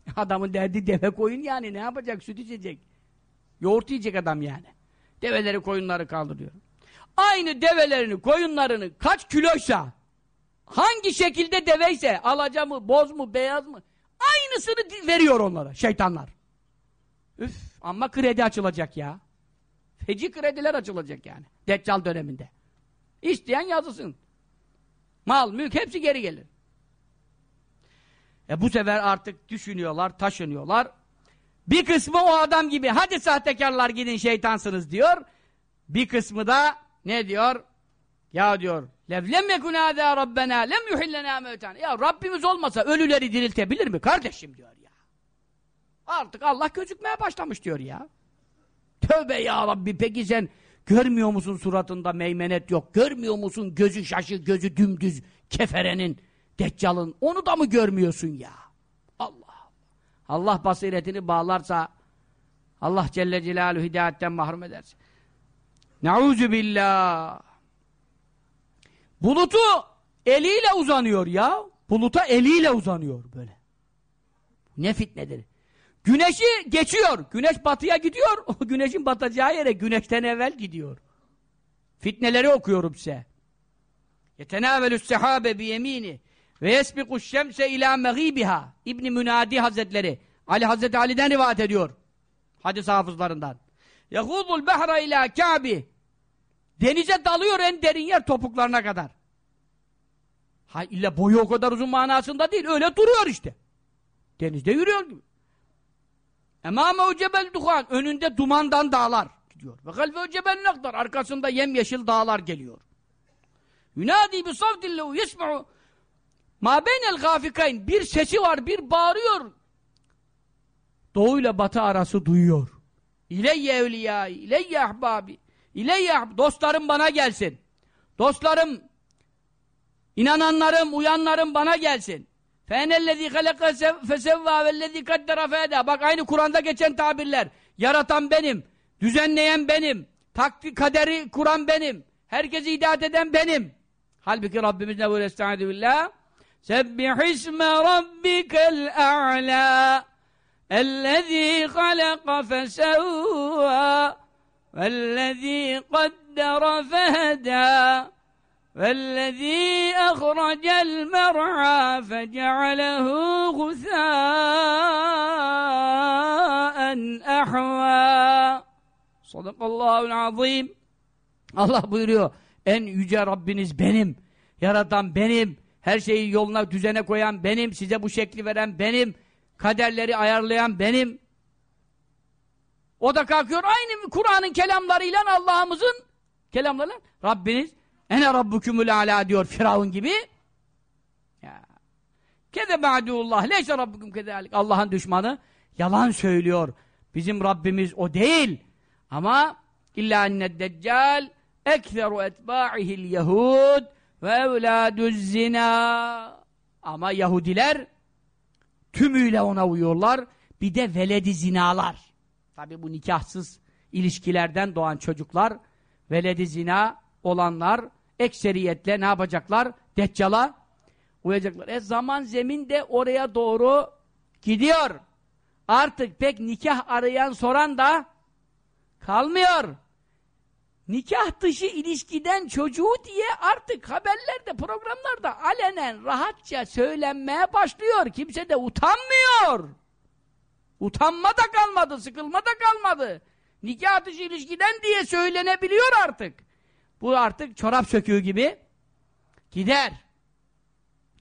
Adamın derdi deve koyun yani ne yapacak? Süt içecek. Yoğurt yiyecek adam yani. Develeri, koyunları kaldırıyor. Aynı develerini, koyunlarını kaç kiloysa hangi şekilde deveyse alaca mı, boz mu, beyaz mı aynısını veriyor onlara şeytanlar. Üf ama kredi açılacak ya. Feci krediler açılacak yani. Deccal döneminde. İsteyen yazısın. Mal, mülk hepsi geri gelir. E bu sefer artık düşünüyorlar, taşınıyorlar. Bir kısmı o adam gibi hadi sahtekarlar gidin şeytansınız diyor. Bir kısmı da ne diyor? Ya diyor lev lem yekun hâzâ rabbenâ lem yuhillenâ mevtân. Ya Rabbimiz olmasa ölüleri diriltebilir mi kardeşim diyor ya. Artık Allah gözükmeye başlamış diyor ya. Tövbe ya Rabbi peki sen görmüyor musun suratında meymenet yok? Görmüyor musun gözü şaşı gözü dümdüz keferenin Deccal'ın onu da mı görmüyorsun ya? Allah Allah basiretini bağlarsa Allah Celle Celaluhu hidayetten mahrum ederse. Nauzu billah. Bulutu eliyle uzanıyor ya. Buluta eliyle uzanıyor böyle. Ne fitnedir. Güneşi geçiyor. Güneş batıya gidiyor. O güneşin batacağı yere güneşten evvel gidiyor. Fitneleri okuyorum size. yetenavelü sehabe bi yemini ve yesbiku şemse ila megibiha İbn Münadi Hazretleri Ali Hazreti Ali'den rivayet ediyor. Hadis hafızlarından. Yehudul behra ila Ka'bi Denize dalıyor en derin yer topuklarına kadar. Ha illa boyu o kadar uzun manasında değil. Öyle duruyor işte. Denizde yürüyor gibi. Emâme cebel duhan. Önünde dumandan dağlar gidiyor. Ve kalbe cebel naktar. Arkasında yemyeşil dağlar geliyor. Yunadi bi savdillehu yesma'u ma beynel gafikayn. Bir sesi var, bir bağırıyor. Doğu ile batı arası duyuyor. İleyye evliyâi, ileyye ahbabi. İleyye dostlarım bana gelsin. Dostlarım inananlarım, uyanlarım bana gelsin. Fenellezî halaka fesevvâ vellezî kaddera feda. Bak aynı Kur'an'da geçen tabirler. Yaratan benim, düzenleyen benim, takdir kaderi kuran benim, herkesi idat eden benim. Halbuki Rabbimiz ne buyuruyor? Estaizu billah. Sebbihisme rabbikel a'lâ. Ellezî halaka fesevvâ. وَالَّذ۪ي قَدَّرَ فَهَدَى وَالَّذ۪ي أَخْرَجَ الْمَرْعَى فَجَعَلَهُ غُثَاءً أَحْوَى Sadakallahu azim. Allah buyuruyor. En yüce Rabbiniz benim. Yaratan benim. Her şeyi yoluna düzene koyan benim. Size bu şekli veren benim. Kaderleri ayarlayan benim. o da kalkıyor aynı Kur'an'ın kelamlarıyla Allah'ımızın kelamlarıyla Rabbiniz ene rabbukumul ala diyor Firavun gibi. Ya. Kede ba'dullah leyse rabbukum kedalik. Allah'ın düşmanı yalan söylüyor. Bizim Rabbimiz o değil. Ama illa enned deccal ekseru etba'ihil yehud ve evladuz zina. Ama Yahudiler tümüyle ona uyuyorlar. Bir de veledi zinalar. Tabi bu nikahsız ilişkilerden doğan çocuklar, veledi zina olanlar ekseriyetle ne yapacaklar? Deccala uyacaklar. E zaman zemin de oraya doğru gidiyor. Artık pek nikah arayan soran da kalmıyor. Nikah dışı ilişkiden çocuğu diye artık haberlerde, programlarda alenen rahatça söylenmeye başlıyor. Kimse de utanmıyor. Utanma da kalmadı, sıkılma da kalmadı. Nikah dışı ilişkiden diye söylenebiliyor artık. Bu artık çorap söküğü gibi gider.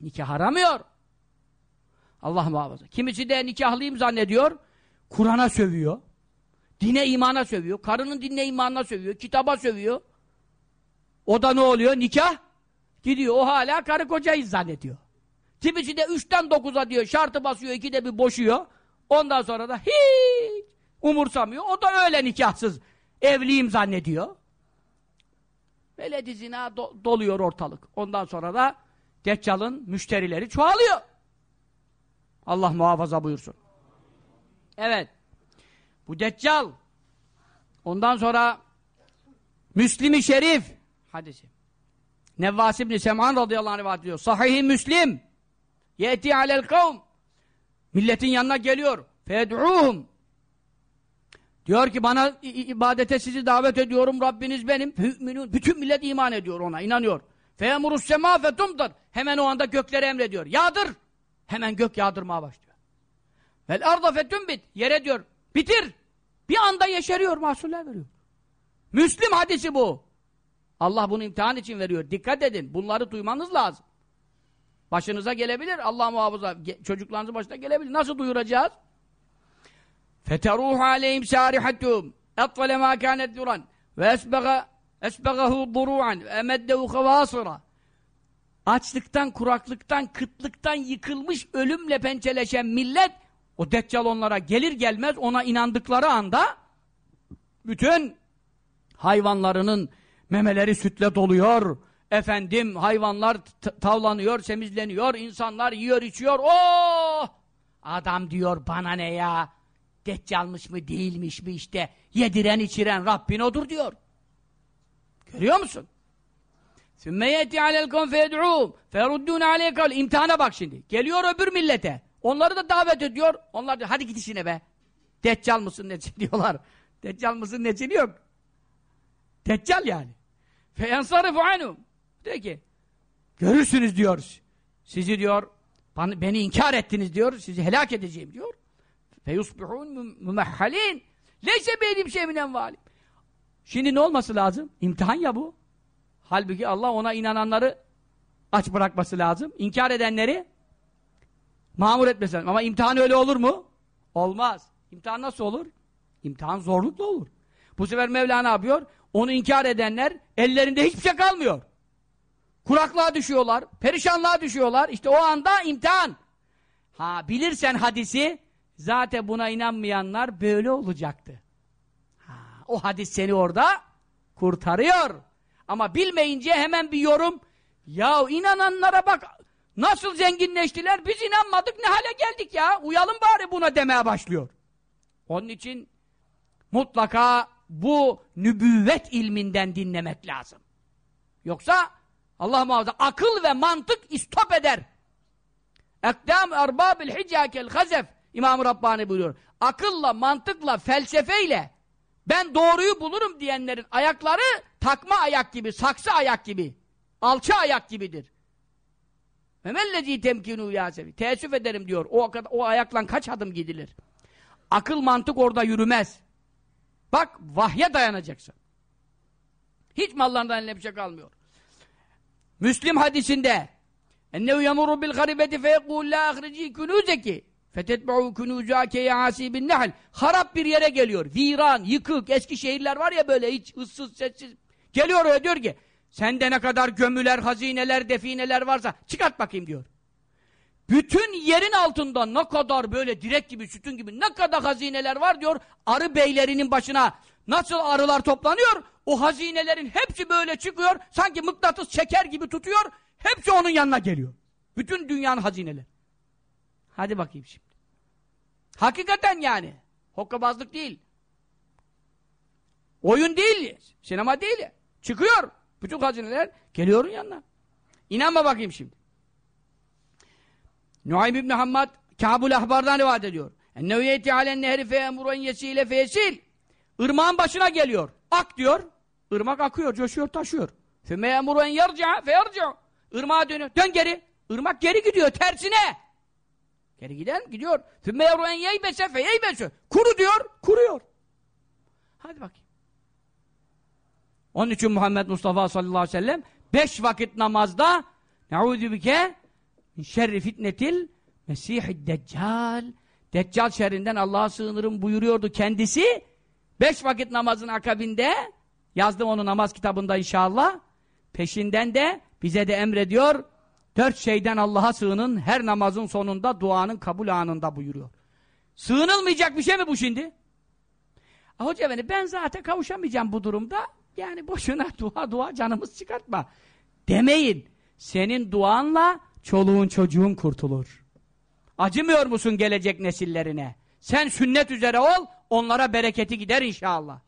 Nikah aramıyor. Allah muhafaza. Kimisi de nikahlıyım zannediyor. Kur'an'a sövüyor. Dine imana sövüyor. Karının dinine imanına sövüyor. Kitaba sövüyor. O da ne oluyor? Nikah gidiyor. O hala karı kocayız zannediyor. Kimisi de üçten dokuza diyor. Şartı basıyor. ikide bir boşuyor. Ondan sonra da hiç umursamıyor. O da öyle nikahsız. Evliyim zannediyor. Veledi zina do doluyor ortalık. Ondan sonra da Deccal'ın müşterileri çoğalıyor. Allah muhafaza buyursun. Evet. Bu Deccal ondan sonra Müslim-i Şerif hadisi. Nevvas İbni Sem'an radıyallahu anh rivayet. Sahih-i Müslim yeti alel kavm Milletin yanına geliyor. Fed'uhum. Diyor ki bana ibadete sizi davet ediyorum. Rabbiniz benim. Bütün millet iman ediyor ona. inanıyor. Feyemurus sema fetumdur. Hemen o anda gökleri emrediyor. Yağdır. Hemen gök yağdırmaya başlıyor. Vel arda fetumbit. Yere diyor. Bitir. Bir anda yeşeriyor. Mahsuller veriyor. Müslim hadisi bu. Allah bunu imtihan için veriyor. Dikkat edin. Bunları duymanız lazım. Başınıza gelebilir. Allah muhafaza. Ge çocuklarınızın başına gelebilir. Nasıl duyuracağız? Feteruh aleyhim sarihatum. Etvele ma kânet duran. Ve esbega esbegahu duru'an. Ve emeddehu kavasıra. Açlıktan, kuraklıktan, kıtlıktan yıkılmış, ölümle pençeleşen millet o deccal onlara gelir gelmez ona inandıkları anda bütün hayvanlarının memeleri sütle doluyor efendim hayvanlar tavlanıyor, semizleniyor, insanlar yiyor, içiyor. Oh! Adam diyor bana ne ya? Deccalmış mı değilmiş mi işte yediren içiren Rabbin odur diyor. Görüyor musun? ثُمَّ يَتِ عَلَى الْقَوْمْ فَيَدْعُوهُمْ فَيَرُدُّونَ عَلَيْهِ قَوْلِ İmtihana bak şimdi. Geliyor öbür millete. Onları da davet ediyor. Onlar diyor hadi git işine be. Deccal mısın nesin diyorlar. Deccal mısın nesin yok. Deccal yani. فَيَنْصَرِفُ عَنُهُمْ de ki Görürsünüz diyor. Sizi diyor, beni inkar ettiniz diyor, sizi helak edeceğim diyor. Feyusbihun mümehhalin. Leyse benim şeyminen valim. Şimdi ne olması lazım? İmtihan ya bu. Halbuki Allah ona inananları aç bırakması lazım. İnkar edenleri mamur etmesi lazım. Ama imtihan öyle olur mu? Olmaz. İmtihan nasıl olur? İmtihan zorlukla olur. Bu sefer Mevla ne yapıyor? Onu inkar edenler ellerinde hiçbir şey kalmıyor. Kuraklığa düşüyorlar, perişanlığa düşüyorlar. İşte o anda imtihan. Ha bilirsen hadisi zaten buna inanmayanlar böyle olacaktı. Ha, o hadis seni orada kurtarıyor. Ama bilmeyince hemen bir yorum. Ya inananlara bak nasıl zenginleştiler biz inanmadık ne hale geldik ya. Uyalım bari buna demeye başlıyor. Onun için mutlaka bu nübüvvet ilminden dinlemek lazım. Yoksa Allah muhafaza akıl ve mantık istop eder. Ekdam erbabil hicâkel hazef İmam-ı Rabbani buyuruyor. Akılla, mantıkla, felsefeyle ben doğruyu bulurum diyenlerin ayakları takma ayak gibi, saksı ayak gibi, alçı ayak gibidir. Memellezi temkinu yasevi. Teessüf ederim diyor. O, o ayakla kaç adım gidilir? Akıl mantık orada yürümez. Bak vahye dayanacaksın. Hiç mallarından eline bir şey kalmıyor. Müslim hadisinde ennehu yamurru bil garibeti fe yekul la ahrici kunuzeki fetetbe'u kunuzake ya'asi bin nahl harap bir yere geliyor. Viran, yıkık, eski şehirler var ya böyle hiç ıssız, sessiz. Geliyor öyle diyor ki sende ne kadar gömüler, hazineler, defineler varsa çıkart bakayım diyor. Bütün yerin altında ne kadar böyle direk gibi, sütun gibi ne kadar hazineler var diyor. Arı beylerinin başına nasıl arılar toplanıyor? O hazinelerin hepsi böyle çıkıyor. Sanki mıknatıs çeker gibi tutuyor. Hepsi onun yanına geliyor. Bütün dünyanın hazineleri. Hadi bakayım şimdi. Hakikaten yani. Hokkabazlık değil. Oyun değil. Sinema değil. Çıkıyor. Bütün hazineler geliyor yanına. İnanma bakayım şimdi. Nuaym İbni Hammad Kâbul Ahbar'dan rivayet ediyor. Ennehu yeti alen nehri fe emurun yesile fe yesil. Irmağın başına geliyor. Ak diyor. Irmak akıyor, coşuyor, taşıyor. Füme emurun yerca fe yerca. Irmağa dönüyor. Dön geri. Irmak geri gidiyor tersine. Geri giden gidiyor. Füme emurun yeybese fe yeybese. Kuru diyor, kuruyor. Hadi bakayım. Onun için Muhammed Mustafa sallallahu aleyhi ve sellem beş vakit namazda Ne'udü bike min şerri fitnetil mesihid deccal Deccal şerrinden Allah'a sığınırım buyuruyordu kendisi. Beş vakit namazın akabinde yazdım onu namaz kitabında inşallah. Peşinden de bize de emrediyor. Dört şeyden Allah'a sığının her namazın sonunda duanın kabul anında buyuruyor. Sığınılmayacak bir şey mi bu şimdi? Ah, Hoca efendi ben zaten kavuşamayacağım bu durumda. Yani boşuna dua dua canımız çıkartma. Demeyin. Senin duanla çoluğun çocuğun kurtulur. Acımıyor musun gelecek nesillerine? Sen sünnet üzere ol, onlara bereketi gider inşallah.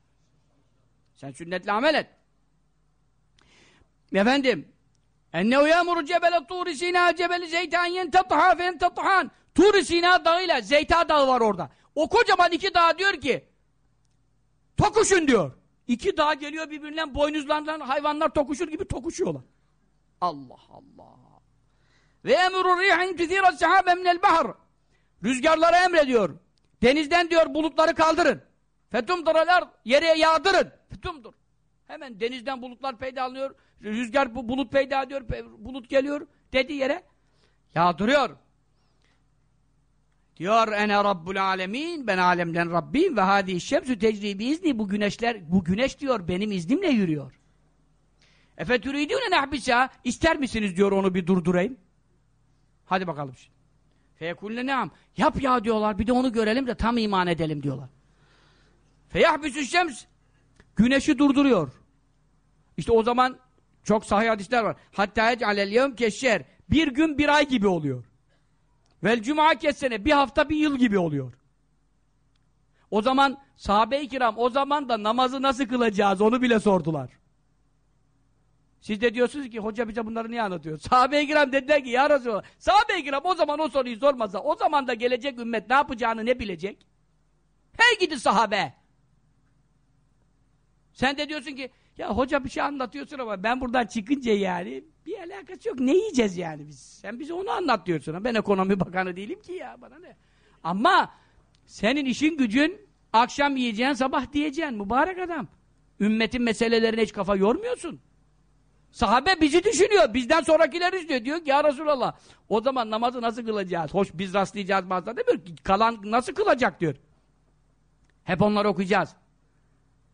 Sen sünnetle amel et. Efendim, ennehu yâmuru cebele tûri sînâ cebeli zeytân yentetahâ fentetahân. Tûri Sina dağıyla Zeyta dağı var orada. O kocaman iki dağ diyor ki tokuşun diyor. İki dağ geliyor birbirinden boynuzlarından hayvanlar tokuşur gibi tokuşuyorlar. Allah Allah. Ve emru rihin tüthira sahabe minel bahr. Rüzgarlara emrediyor. Denizden diyor bulutları kaldırın. Fetumduralar yere yağdırın. Fetumdur. Hemen denizden bulutlar peyda alınıyor. Rüzgar bu bulut peyda ediyor. Bulut geliyor. Dedi yere. Yağdırıyor. Diyor ene rabbul alemin ben alemden Rabbim ve hadi şemsü tecribi izni bu güneşler bu güneş diyor benim iznimle yürüyor. Efe türidûne nehbisa ister misiniz diyor onu bir durdurayım. Hadi bakalım şimdi. Feyekulle neam. Yap ya diyorlar. Bir de onu görelim de tam iman edelim diyorlar. Feyahbüsü şems. Güneşi durduruyor. İşte o zaman çok sahih hadisler var. Hatta ec'alel yevm keşşer. Bir gün bir ay gibi oluyor. Vel cuma kessene. Bir hafta bir yıl gibi oluyor. O zaman sahabe-i kiram o zaman da namazı nasıl kılacağız onu bile sordular. Siz de diyorsunuz ki hoca bize bunları niye anlatıyor? Sahabe-i kiram dediler ki ya Resulallah sahabe-i kiram o zaman o soruyu sormazsa o zaman da gelecek ümmet ne yapacağını ne bilecek? Hey gidi sahabe! Sen de diyorsun ki Ya hoca bir şey anlatıyorsun ama ben buradan çıkınca yani bir alakası yok. Ne yiyeceğiz yani biz? Sen bize onu anlat diyorsun. Ben ekonomi bakanı değilim ki ya bana ne? Ama senin işin gücün akşam yiyeceğin sabah diyeceksin. Mübarek adam. Ümmetin meselelerine hiç kafa yormuyorsun. Sahabe bizi düşünüyor. Bizden sonrakileri istiyor. Diyor ki ya Resulallah o zaman namazı nasıl kılacağız? Hoş biz rastlayacağız bazen demiyor ki kalan nasıl kılacak diyor. Hep onları okuyacağız.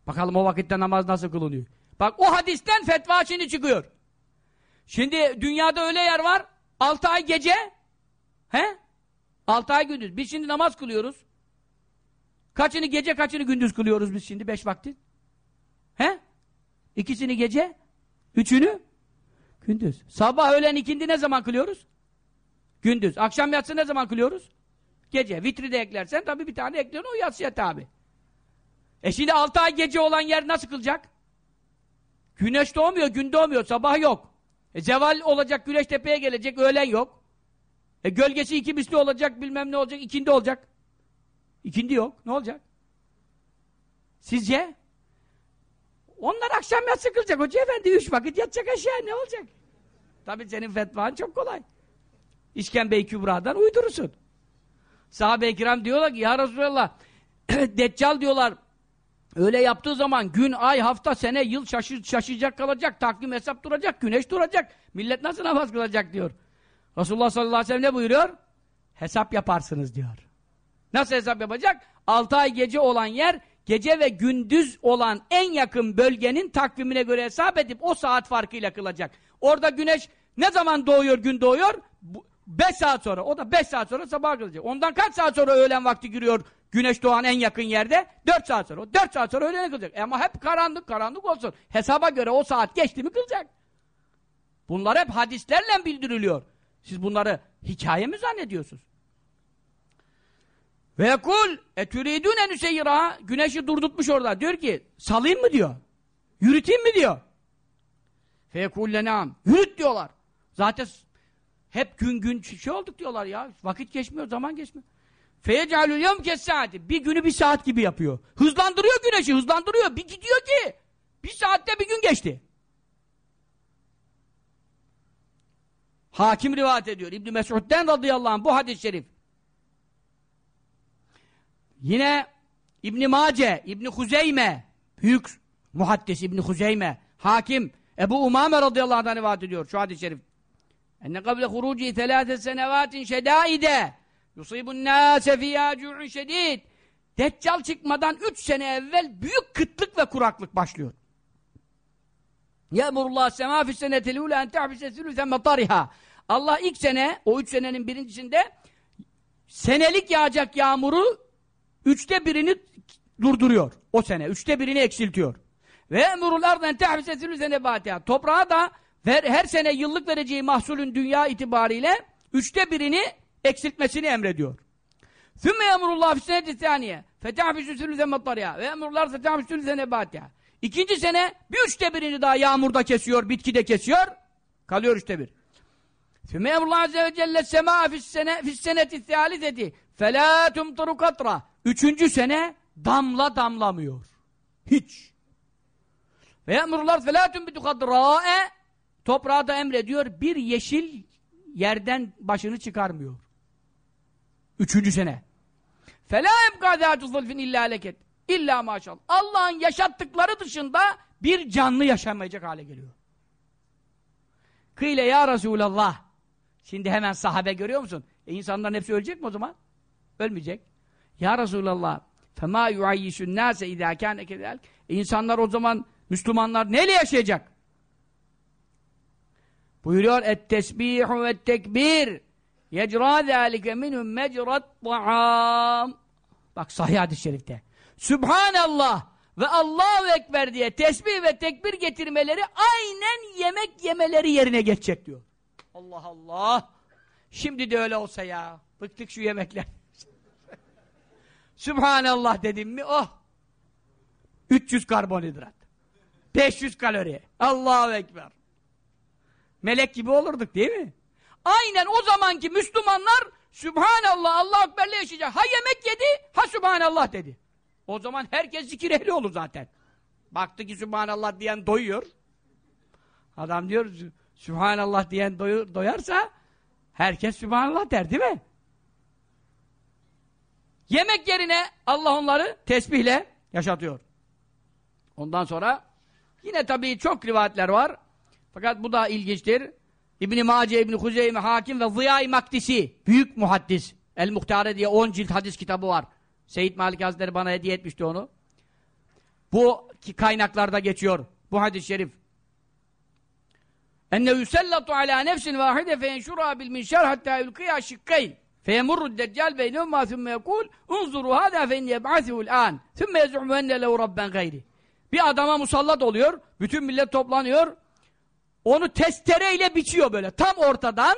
Bakalım o vakitte namaz nasıl kılınıyor. Bak o hadisten fetva şimdi çıkıyor. Şimdi dünyada öyle yer var. 6 ay gece he? 6 ay gündüz. Biz şimdi namaz kılıyoruz. Kaçını gece kaçını gündüz kılıyoruz biz şimdi 5 vakti? He? İkisini gece, üçünü gündüz. Sabah öğlen ikindi ne zaman kılıyoruz? Gündüz. Akşam yatsı ne zaman kılıyoruz? Gece. Vitri de eklersen tabii bir tane ekliyorsun o yatsıya tabi. E şimdi 6 ay gece olan yer nasıl kılacak? Güneş doğmuyor, gün doğmuyor, sabah yok. E zeval olacak, güneş tepeye gelecek, öğlen yok. E gölgesi iki misli olacak, bilmem ne olacak, ikindi olacak. İkindi yok, ne olacak? Sizce? Onlar akşam yatsı kılacak, hoca efendi üç vakit yatacak aşağı, ne olacak? Tabii senin fetvan çok kolay. İşkembe-i Kübra'dan uydurursun. Sahabe-i kiram diyorlar ki, ya Resulallah, Deccal diyorlar, Öyle yaptığı zaman gün, ay, hafta, sene, yıl şaşır, şaşacak kalacak, takvim hesap duracak, güneş duracak. Millet nasıl namaz kılacak diyor. Resulullah sallallahu aleyhi ve sellem ne buyuruyor? Hesap yaparsınız diyor. Nasıl hesap yapacak? 6 ay gece olan yer, gece ve gündüz olan en yakın bölgenin takvimine göre hesap edip o saat farkıyla kılacak. Orada güneş ne zaman doğuyor, gün doğuyor? 5 saat sonra. O da 5 saat sonra sabah kılacak. Ondan kaç saat sonra öğlen vakti giriyor Güneş doğan en yakın yerde 4 saat sonra. O 4 saat sonra öğlene kılacak. Ama hep karanlık, karanlık olsun. Hesaba göre o saat geçti mi kılacak. Bunlar hep hadislerle bildiriliyor. Siz bunları hikaye mi zannediyorsunuz? Ve yekul etüridûne nüseyyirâ güneşi durdurtmuş orada. Diyor ki salayım mı diyor. Yürüteyim mi diyor. Feyekulle nam. Yürüt diyorlar. Zaten hep gün gün şey olduk diyorlar ya. Vakit geçmiyor, zaman geçmiyor. Feyecalül yevm saati. Bir günü bir saat gibi yapıyor. Hızlandırıyor güneşi, hızlandırıyor. Bir gidiyor ki bir saatte bir gün geçti. Hakim rivayet ediyor. İbn Mesud'den radıyallahu anh bu hadis-i şerif. Yine İbn Mace, İbn Huzeyme, büyük muhaddis İbn Huzeyme, hakim Ebu Umame radıyallahu anh'dan rivayet ediyor şu hadis-i şerif. Enne kable huruci thelâse senevatin şedâide Yusibun nâse fiyâ cu'un şedîd. Deccal çıkmadan üç sene evvel büyük kıtlık ve kuraklık başlıyor. Yemurullah semâ fissenetil ûlâ en tehbise sülüsen matariha. Allah ilk sene, o üç senenin birincisinde senelik yağacak yağmuru üçte birini durduruyor. O sene. Üçte birini eksiltiyor. Ve emurul arden tehbise sülüsen nebâtiha. Toprağa da her sene yıllık vereceği mahsulün dünya itibariyle üçte birini eksiltmesini emrediyor. ثُمَّ يَمُرُ اللّٰهُ فِي سَنَةِ الثَّانِيَ فَتَعْفِسُ سُلُزَ مَطَّرِيَا وَيَمُرُ فَتَعْفِسُ سُلُزَ نَبَاتِيَا İkinci sene bir üçte birini daha yağmurda kesiyor, bitkide kesiyor. Kalıyor üçte bir. ثُمَّ يَمُرُ اللّٰهُ عَزَّ وَجَلَّ السَّمَاءَ فِي السَّنَةِ الثَّالِثَةِ فَلَا تُمْطَرُ قَطْرًا Üçüncü sene damla damlamıyor. Hiç. Ve yemurlar felâ tünbitu kadrâe Toprağa da emrediyor bir yeşil yerden başını çıkarmıyor. Üçüncü sene. فَلَا اَبْقَى ذَاتُ ظُلْفٍ illa leket. İlla maşallah. Allah'ın yaşattıkları dışında bir canlı yaşamayacak hale geliyor. Kıyle ya Resulallah. Şimdi hemen sahabe görüyor musun? E insanların hepsi ölecek mi o zaman? Ölmeyecek. Ya Resulallah. فَمَا يُعَيِّشُ النَّاسَ اِذَا كَانَ كَذَلْكَ e insanlar o zaman, Müslümanlar neyle yaşayacak? Buyuruyor, et-tesbihu ve tekbir Yecra zâlike minhum mecrat ta'am. Bak sahih hadis-i şerifte. Sübhanallah ve Allahu Ekber diye tesbih ve tekbir getirmeleri aynen yemek yemeleri yerine geçecek diyor. Allah Allah. Şimdi de öyle olsa ya. Bıktık şu yemekler. Sübhanallah dedim mi oh. 300 karbonhidrat. 500 kalori. Allahu Ekber. Melek gibi olurduk değil mi? Aynen o zamanki Müslümanlar Sübhanallah, Allah Ekber'le yaşayacak. Ha yemek yedi, ha Sübhanallah dedi. O zaman herkes zikir ehli olur zaten. Baktı ki Sübhanallah diyen doyuyor. Adam diyor Sübhanallah diyen doyur, doyarsa herkes Sübhanallah der değil mi? Yemek yerine Allah onları tesbihle yaşatıyor. Ondan sonra yine tabii çok rivayetler var. Fakat bu da ilginçtir. İbn-i Mace, İbn-i Hakim ve Ziya-i Maktisi, büyük muhaddis. El-Muhtare diye 10 cilt hadis kitabı var. Seyyid Malik Hazretleri bana hediye etmişti onu. Bu kaynaklarda geçiyor. Bu hadis-i şerif. Enne yusellatu ala nefsin vahide fe yenşura bil minşer hatta yulkiya şikkayn. Feyemurru deccal beynehuma thumme yekul unzuru hâdâ fe inni yeb'âsihu'l an. Thumme yez'umu enne lehu rabben. Bir adama musallat oluyor. Bütün millet toplanıyor. Onu testereyle biçiyor böyle. Tam ortadan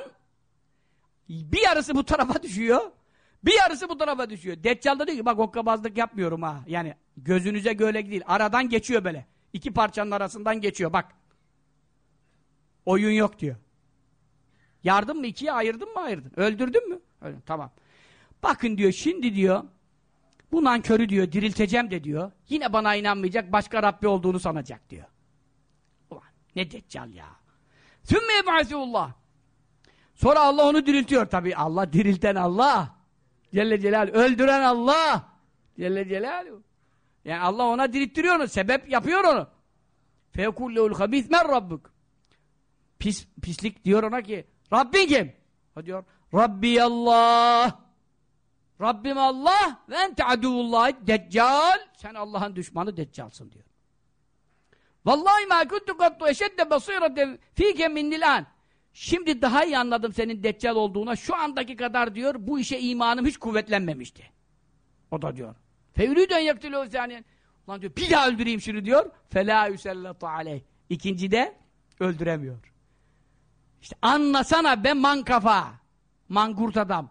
bir yarısı bu tarafa düşüyor. Bir yarısı bu tarafa düşüyor. Deccal da diyor ki bak hokkabazlık yapmıyorum ha. Yani gözünüze göle değil. Aradan geçiyor böyle. İki parçanın arasından geçiyor bak. Oyun yok diyor. Yardım mı ikiye ayırdın mı ayırdın. Öldürdün mü? Öyle, tamam. Bakın diyor şimdi diyor bu nankörü diyor dirilteceğim de diyor. Yine bana inanmayacak başka Rabbi olduğunu sanacak diyor. Ne deccal ya. Sümme yeb'asûllah. Sonra Allah onu diriltiyor tabi. Allah dirilten Allah. Celle Celal. Öldüren Allah. Celle Celaluhu. Yani Allah ona dirilttiriyor onu. Sebep yapıyor onu. Fekullehul habis men rabbuk. Pis, pislik diyor ona ki Rabbin kim? O diyor Rabbi Allah. Rabbim Allah ve ente aduvullah deccal. Sen Allah'ın düşmanı deccalsın diyor. Vallahi ma kuntu kattu eşedde basirete fike minnil an. Şimdi daha iyi anladım senin deccal olduğuna. Şu andaki kadar diyor bu işe imanım hiç kuvvetlenmemişti. O da diyor. Fevlüden yaktülü saniyen. Lan diyor bir daha öldüreyim şunu diyor. Fela yüsellatu aleyh. İkinci de öldüremiyor. İşte anlasana be man kafa. Mangurt adam.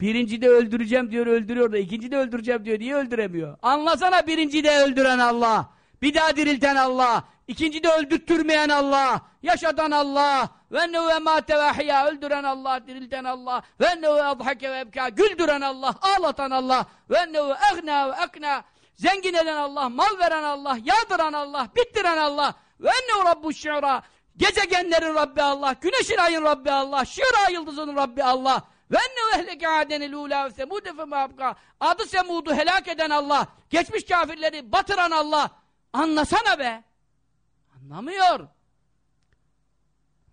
Birinci de öldüreceğim diyor öldürüyor da ikinci de öldüreceğim diyor. Niye öldüremiyor? Anlasana birinci de öldüren Allah. Bir daha dirilten Allah. İkinci de öldürtürmeyen Allah. Yaşatan Allah. Ve ennehu emate ve Öldüren Allah, dirilten Allah. Ve ennehu adhake ve ebka. Güldüren Allah, ağlatan Allah. Ve ennehu egna ve ekna. Zengin eden Allah, mal veren Allah, yağdıran Allah, bittiren Allah. Ve ennehu rabbu şi'ra. Gezegenlerin Rabbi Allah, güneşin ayın Rabbi Allah, şi'ra yıldızının Rabbi Allah. Ve ennehu ehleke adenil ula ve semude fe. Adı Semud'u helak eden Allah, geçmiş kafirleri batıran Allah. Anlasana be. Anlamıyor.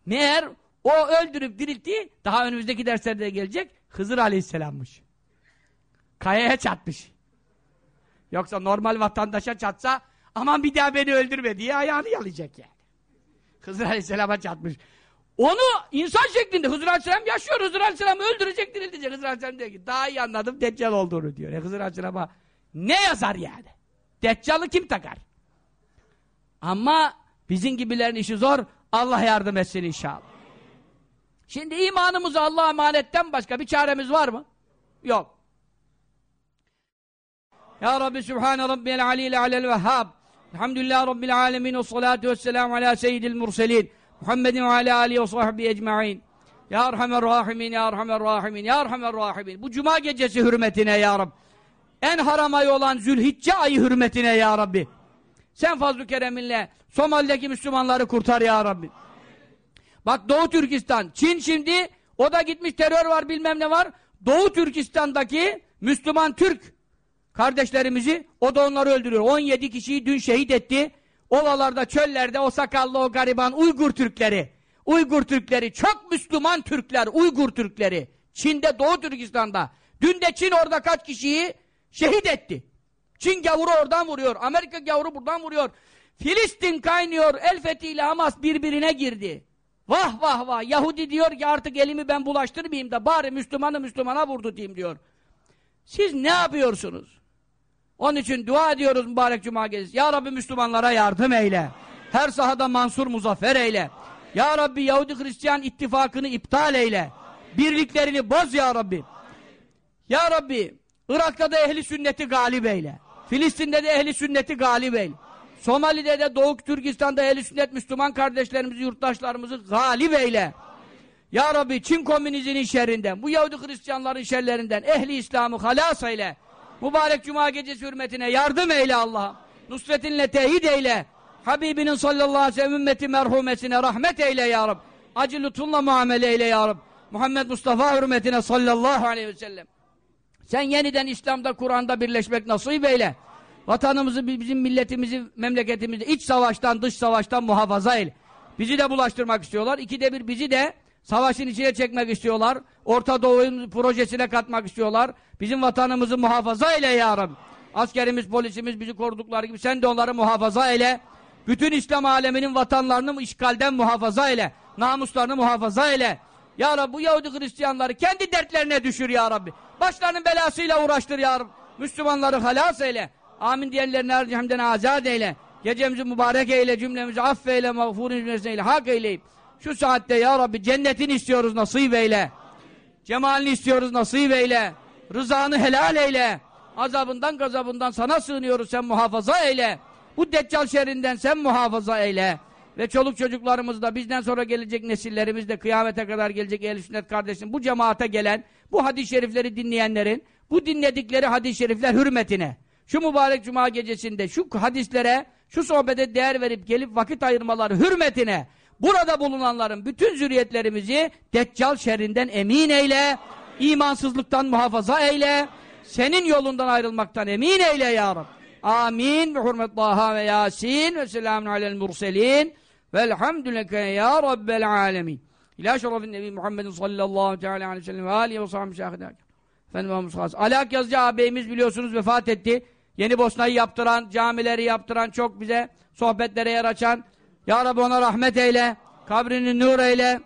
Meğer o öldürüp diriltti, daha önümüzdeki derslerde gelecek, Hızır Aleyhisselam'mış. Kayaya çatmış. Yoksa normal vatandaşa çatsa, aman bir daha beni öldürme diye ayağını yalayacak yani. Hızır Aleyhisselam'a çatmış. Onu insan şeklinde Hızır Aleyhisselam yaşıyor. Hızır Aleyhisselam öldürecek, diriltecek. Hızır Aleyhisselam diyor ki, daha iyi anladım Deccal olduğunu diyor. E Hızır Aleyhisselam'a ne yazar yani? Deccal'ı kim takar? Ama bizim gibilerin işi zor. Allah yardım etsin inşallah. Şimdi imanımızı Allah'a emanetten başka bir çaremiz var mı? Yok. Ya Rabbi Sübhane Rabbiyel Aliyel Alel Vehhab. Elhamdülillah Rabbil Alemin ve salatu ve selamu ala seyyidil murselin. Muhammedin ve ala alihi ve sahbihi ecma'in. Ya Erhamer Rahimin, Ya Erhamer Rahimin, Ya Erhamer Rahimin. Bu cuma gecesi hürmetine Ya Rabbi. En haram ayı olan Zülhicce ayı hürmetine Ya Rabbi. Sen fazl-ı kereminle Somali'deki Müslümanları kurtar ya Rabbi. Bak Doğu Türkistan, Çin şimdi o da gitmiş terör var bilmem ne var. Doğu Türkistan'daki Müslüman Türk kardeşlerimizi o da onları öldürüyor. 17 kişiyi dün şehit etti. Ovalarda, çöllerde o sakallı o gariban Uygur Türkleri. Uygur Türkleri, çok Müslüman Türkler, Uygur Türkleri. Çin'de, Doğu Türkistan'da. Dün de Çin orada kaç kişiyi şehit etti. Çin gavuru oradan vuruyor. Amerika gavuru buradan vuruyor. Filistin kaynıyor. El Fethi ile Hamas birbirine girdi. Vah vah vah. Yahudi diyor ki artık elimi ben bulaştırmayayım da bari Müslümanı Müslümana vurdu diyeyim diyor. Siz ne yapıyorsunuz? Onun için dua ediyoruz mübarek cuma gecesi. Ya Rabbi Müslümanlara yardım eyle. Her sahada mansur muzaffer eyle. Ya Rabbi Yahudi Hristiyan ittifakını iptal eyle. Birliklerini boz ya Rabbi. Ya Rabbi Irak'ta da ehli sünneti galip eyle. Filistin'de de ehli sünneti galip eyle. Somali'de de Doğu Türkistan'da ehli sünnet Müslüman kardeşlerimizi, yurttaşlarımızı galip eyle. Ya Rabbi Çin komünizminin şerrinden, bu Yahudi Hristiyanların şerlerinden ehli İslam'ı halas eyle. Mübarek Cuma gecesi hürmetine yardım eyle Allah'ım. Nusretinle teyit eyle. Habibinin sallallahu aleyhi ve sellem ümmeti merhumesine rahmet eyle ya Rab. Acı lütfunla muamele eyle ya Rab. Muhammed Mustafa hürmetine sallallahu aleyhi ve sellem. Sen yeniden İslam'da, Kur'an'da birleşmek nasip eyle. Vatanımızı, bizim milletimizi, memleketimizi iç savaştan, dış savaştan muhafaza eyle. Bizi de bulaştırmak istiyorlar. İkide bir bizi de savaşın içine çekmek istiyorlar. Orta Doğu'nun projesine katmak istiyorlar. Bizim vatanımızı muhafaza eyle ya Rabbi. Askerimiz, polisimiz bizi korudukları gibi sen de onları muhafaza eyle. Bütün İslam aleminin vatanlarını işgalden muhafaza eyle. Namuslarını muhafaza eyle. Ya Rabbi bu Yahudi Hristiyanları kendi dertlerine düşür ya Rabbi. Başlarının belasıyla uğraştır ya Rabbi. Müslümanları halas eyle. Amin diyenlerini her cehemden azat eyle. Gecemizi mübarek eyle, cümlemizi affeyle, mağfurun cümlesine hak eyleyip. Şu saatte ya Rabbi cennetini istiyoruz nasip eyle. Cemalini istiyoruz nasip eyle. Rızanı helal eyle. Azabından gazabından sana sığınıyoruz sen muhafaza eyle. Bu deccal şerrinden sen muhafaza eyle. Ve çoluk çocuklarımız da bizden sonra gelecek nesillerimiz de kıyamete kadar gelecek ehl sünnet kardeşim bu cemaate gelen bu hadis-i şerifleri dinleyenlerin bu dinledikleri hadis-i şerifler hürmetine şu mübarek cuma gecesinde şu hadislere şu sohbete değer verip gelip vakit ayırmaları hürmetine burada bulunanların bütün zürriyetlerimizi deccal şerrinden emin eyle imansızlıktan muhafaza eyle senin yolundan ayrılmaktan emin eyle ya Rabbi. Amin. Ve hurmet Taha ve Yasin ve selamun alel murselin velhamdüleke ya Rabbel alemin. İlâ şerefin Nebi Muhammedin sallallahu teala aleyhi ve sellem ve âlihi ve sahâmi şâhidâ. Efendim Mahmud Khas. Alak Yazıcı ağabeyimiz biliyorsunuz vefat etti. Yeni Bosna'yı yaptıran, camileri yaptıran, çok bize sohbetlere yer açan. Ya Rabbi ona rahmet eyle, kabrini nur eyle,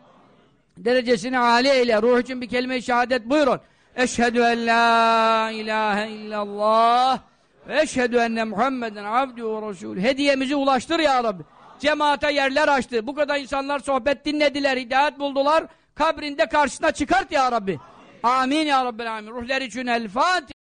derecesini âli eyle. Ruh için bir kelime-i şehadet buyurun. Eşhedü en la ilahe illallah ve eşhedü enne Muhammeden abdühü ve resulü. Hediyemizi ulaştır ya Rabbi. Cemaate yerler açtı. Bu kadar insanlar sohbet dinlediler, hidayet buldular. Kabrinde karşısına çıkart ya Rabbi. Amin ya Rabbi. Amin. Ruhlar için el Fatiha.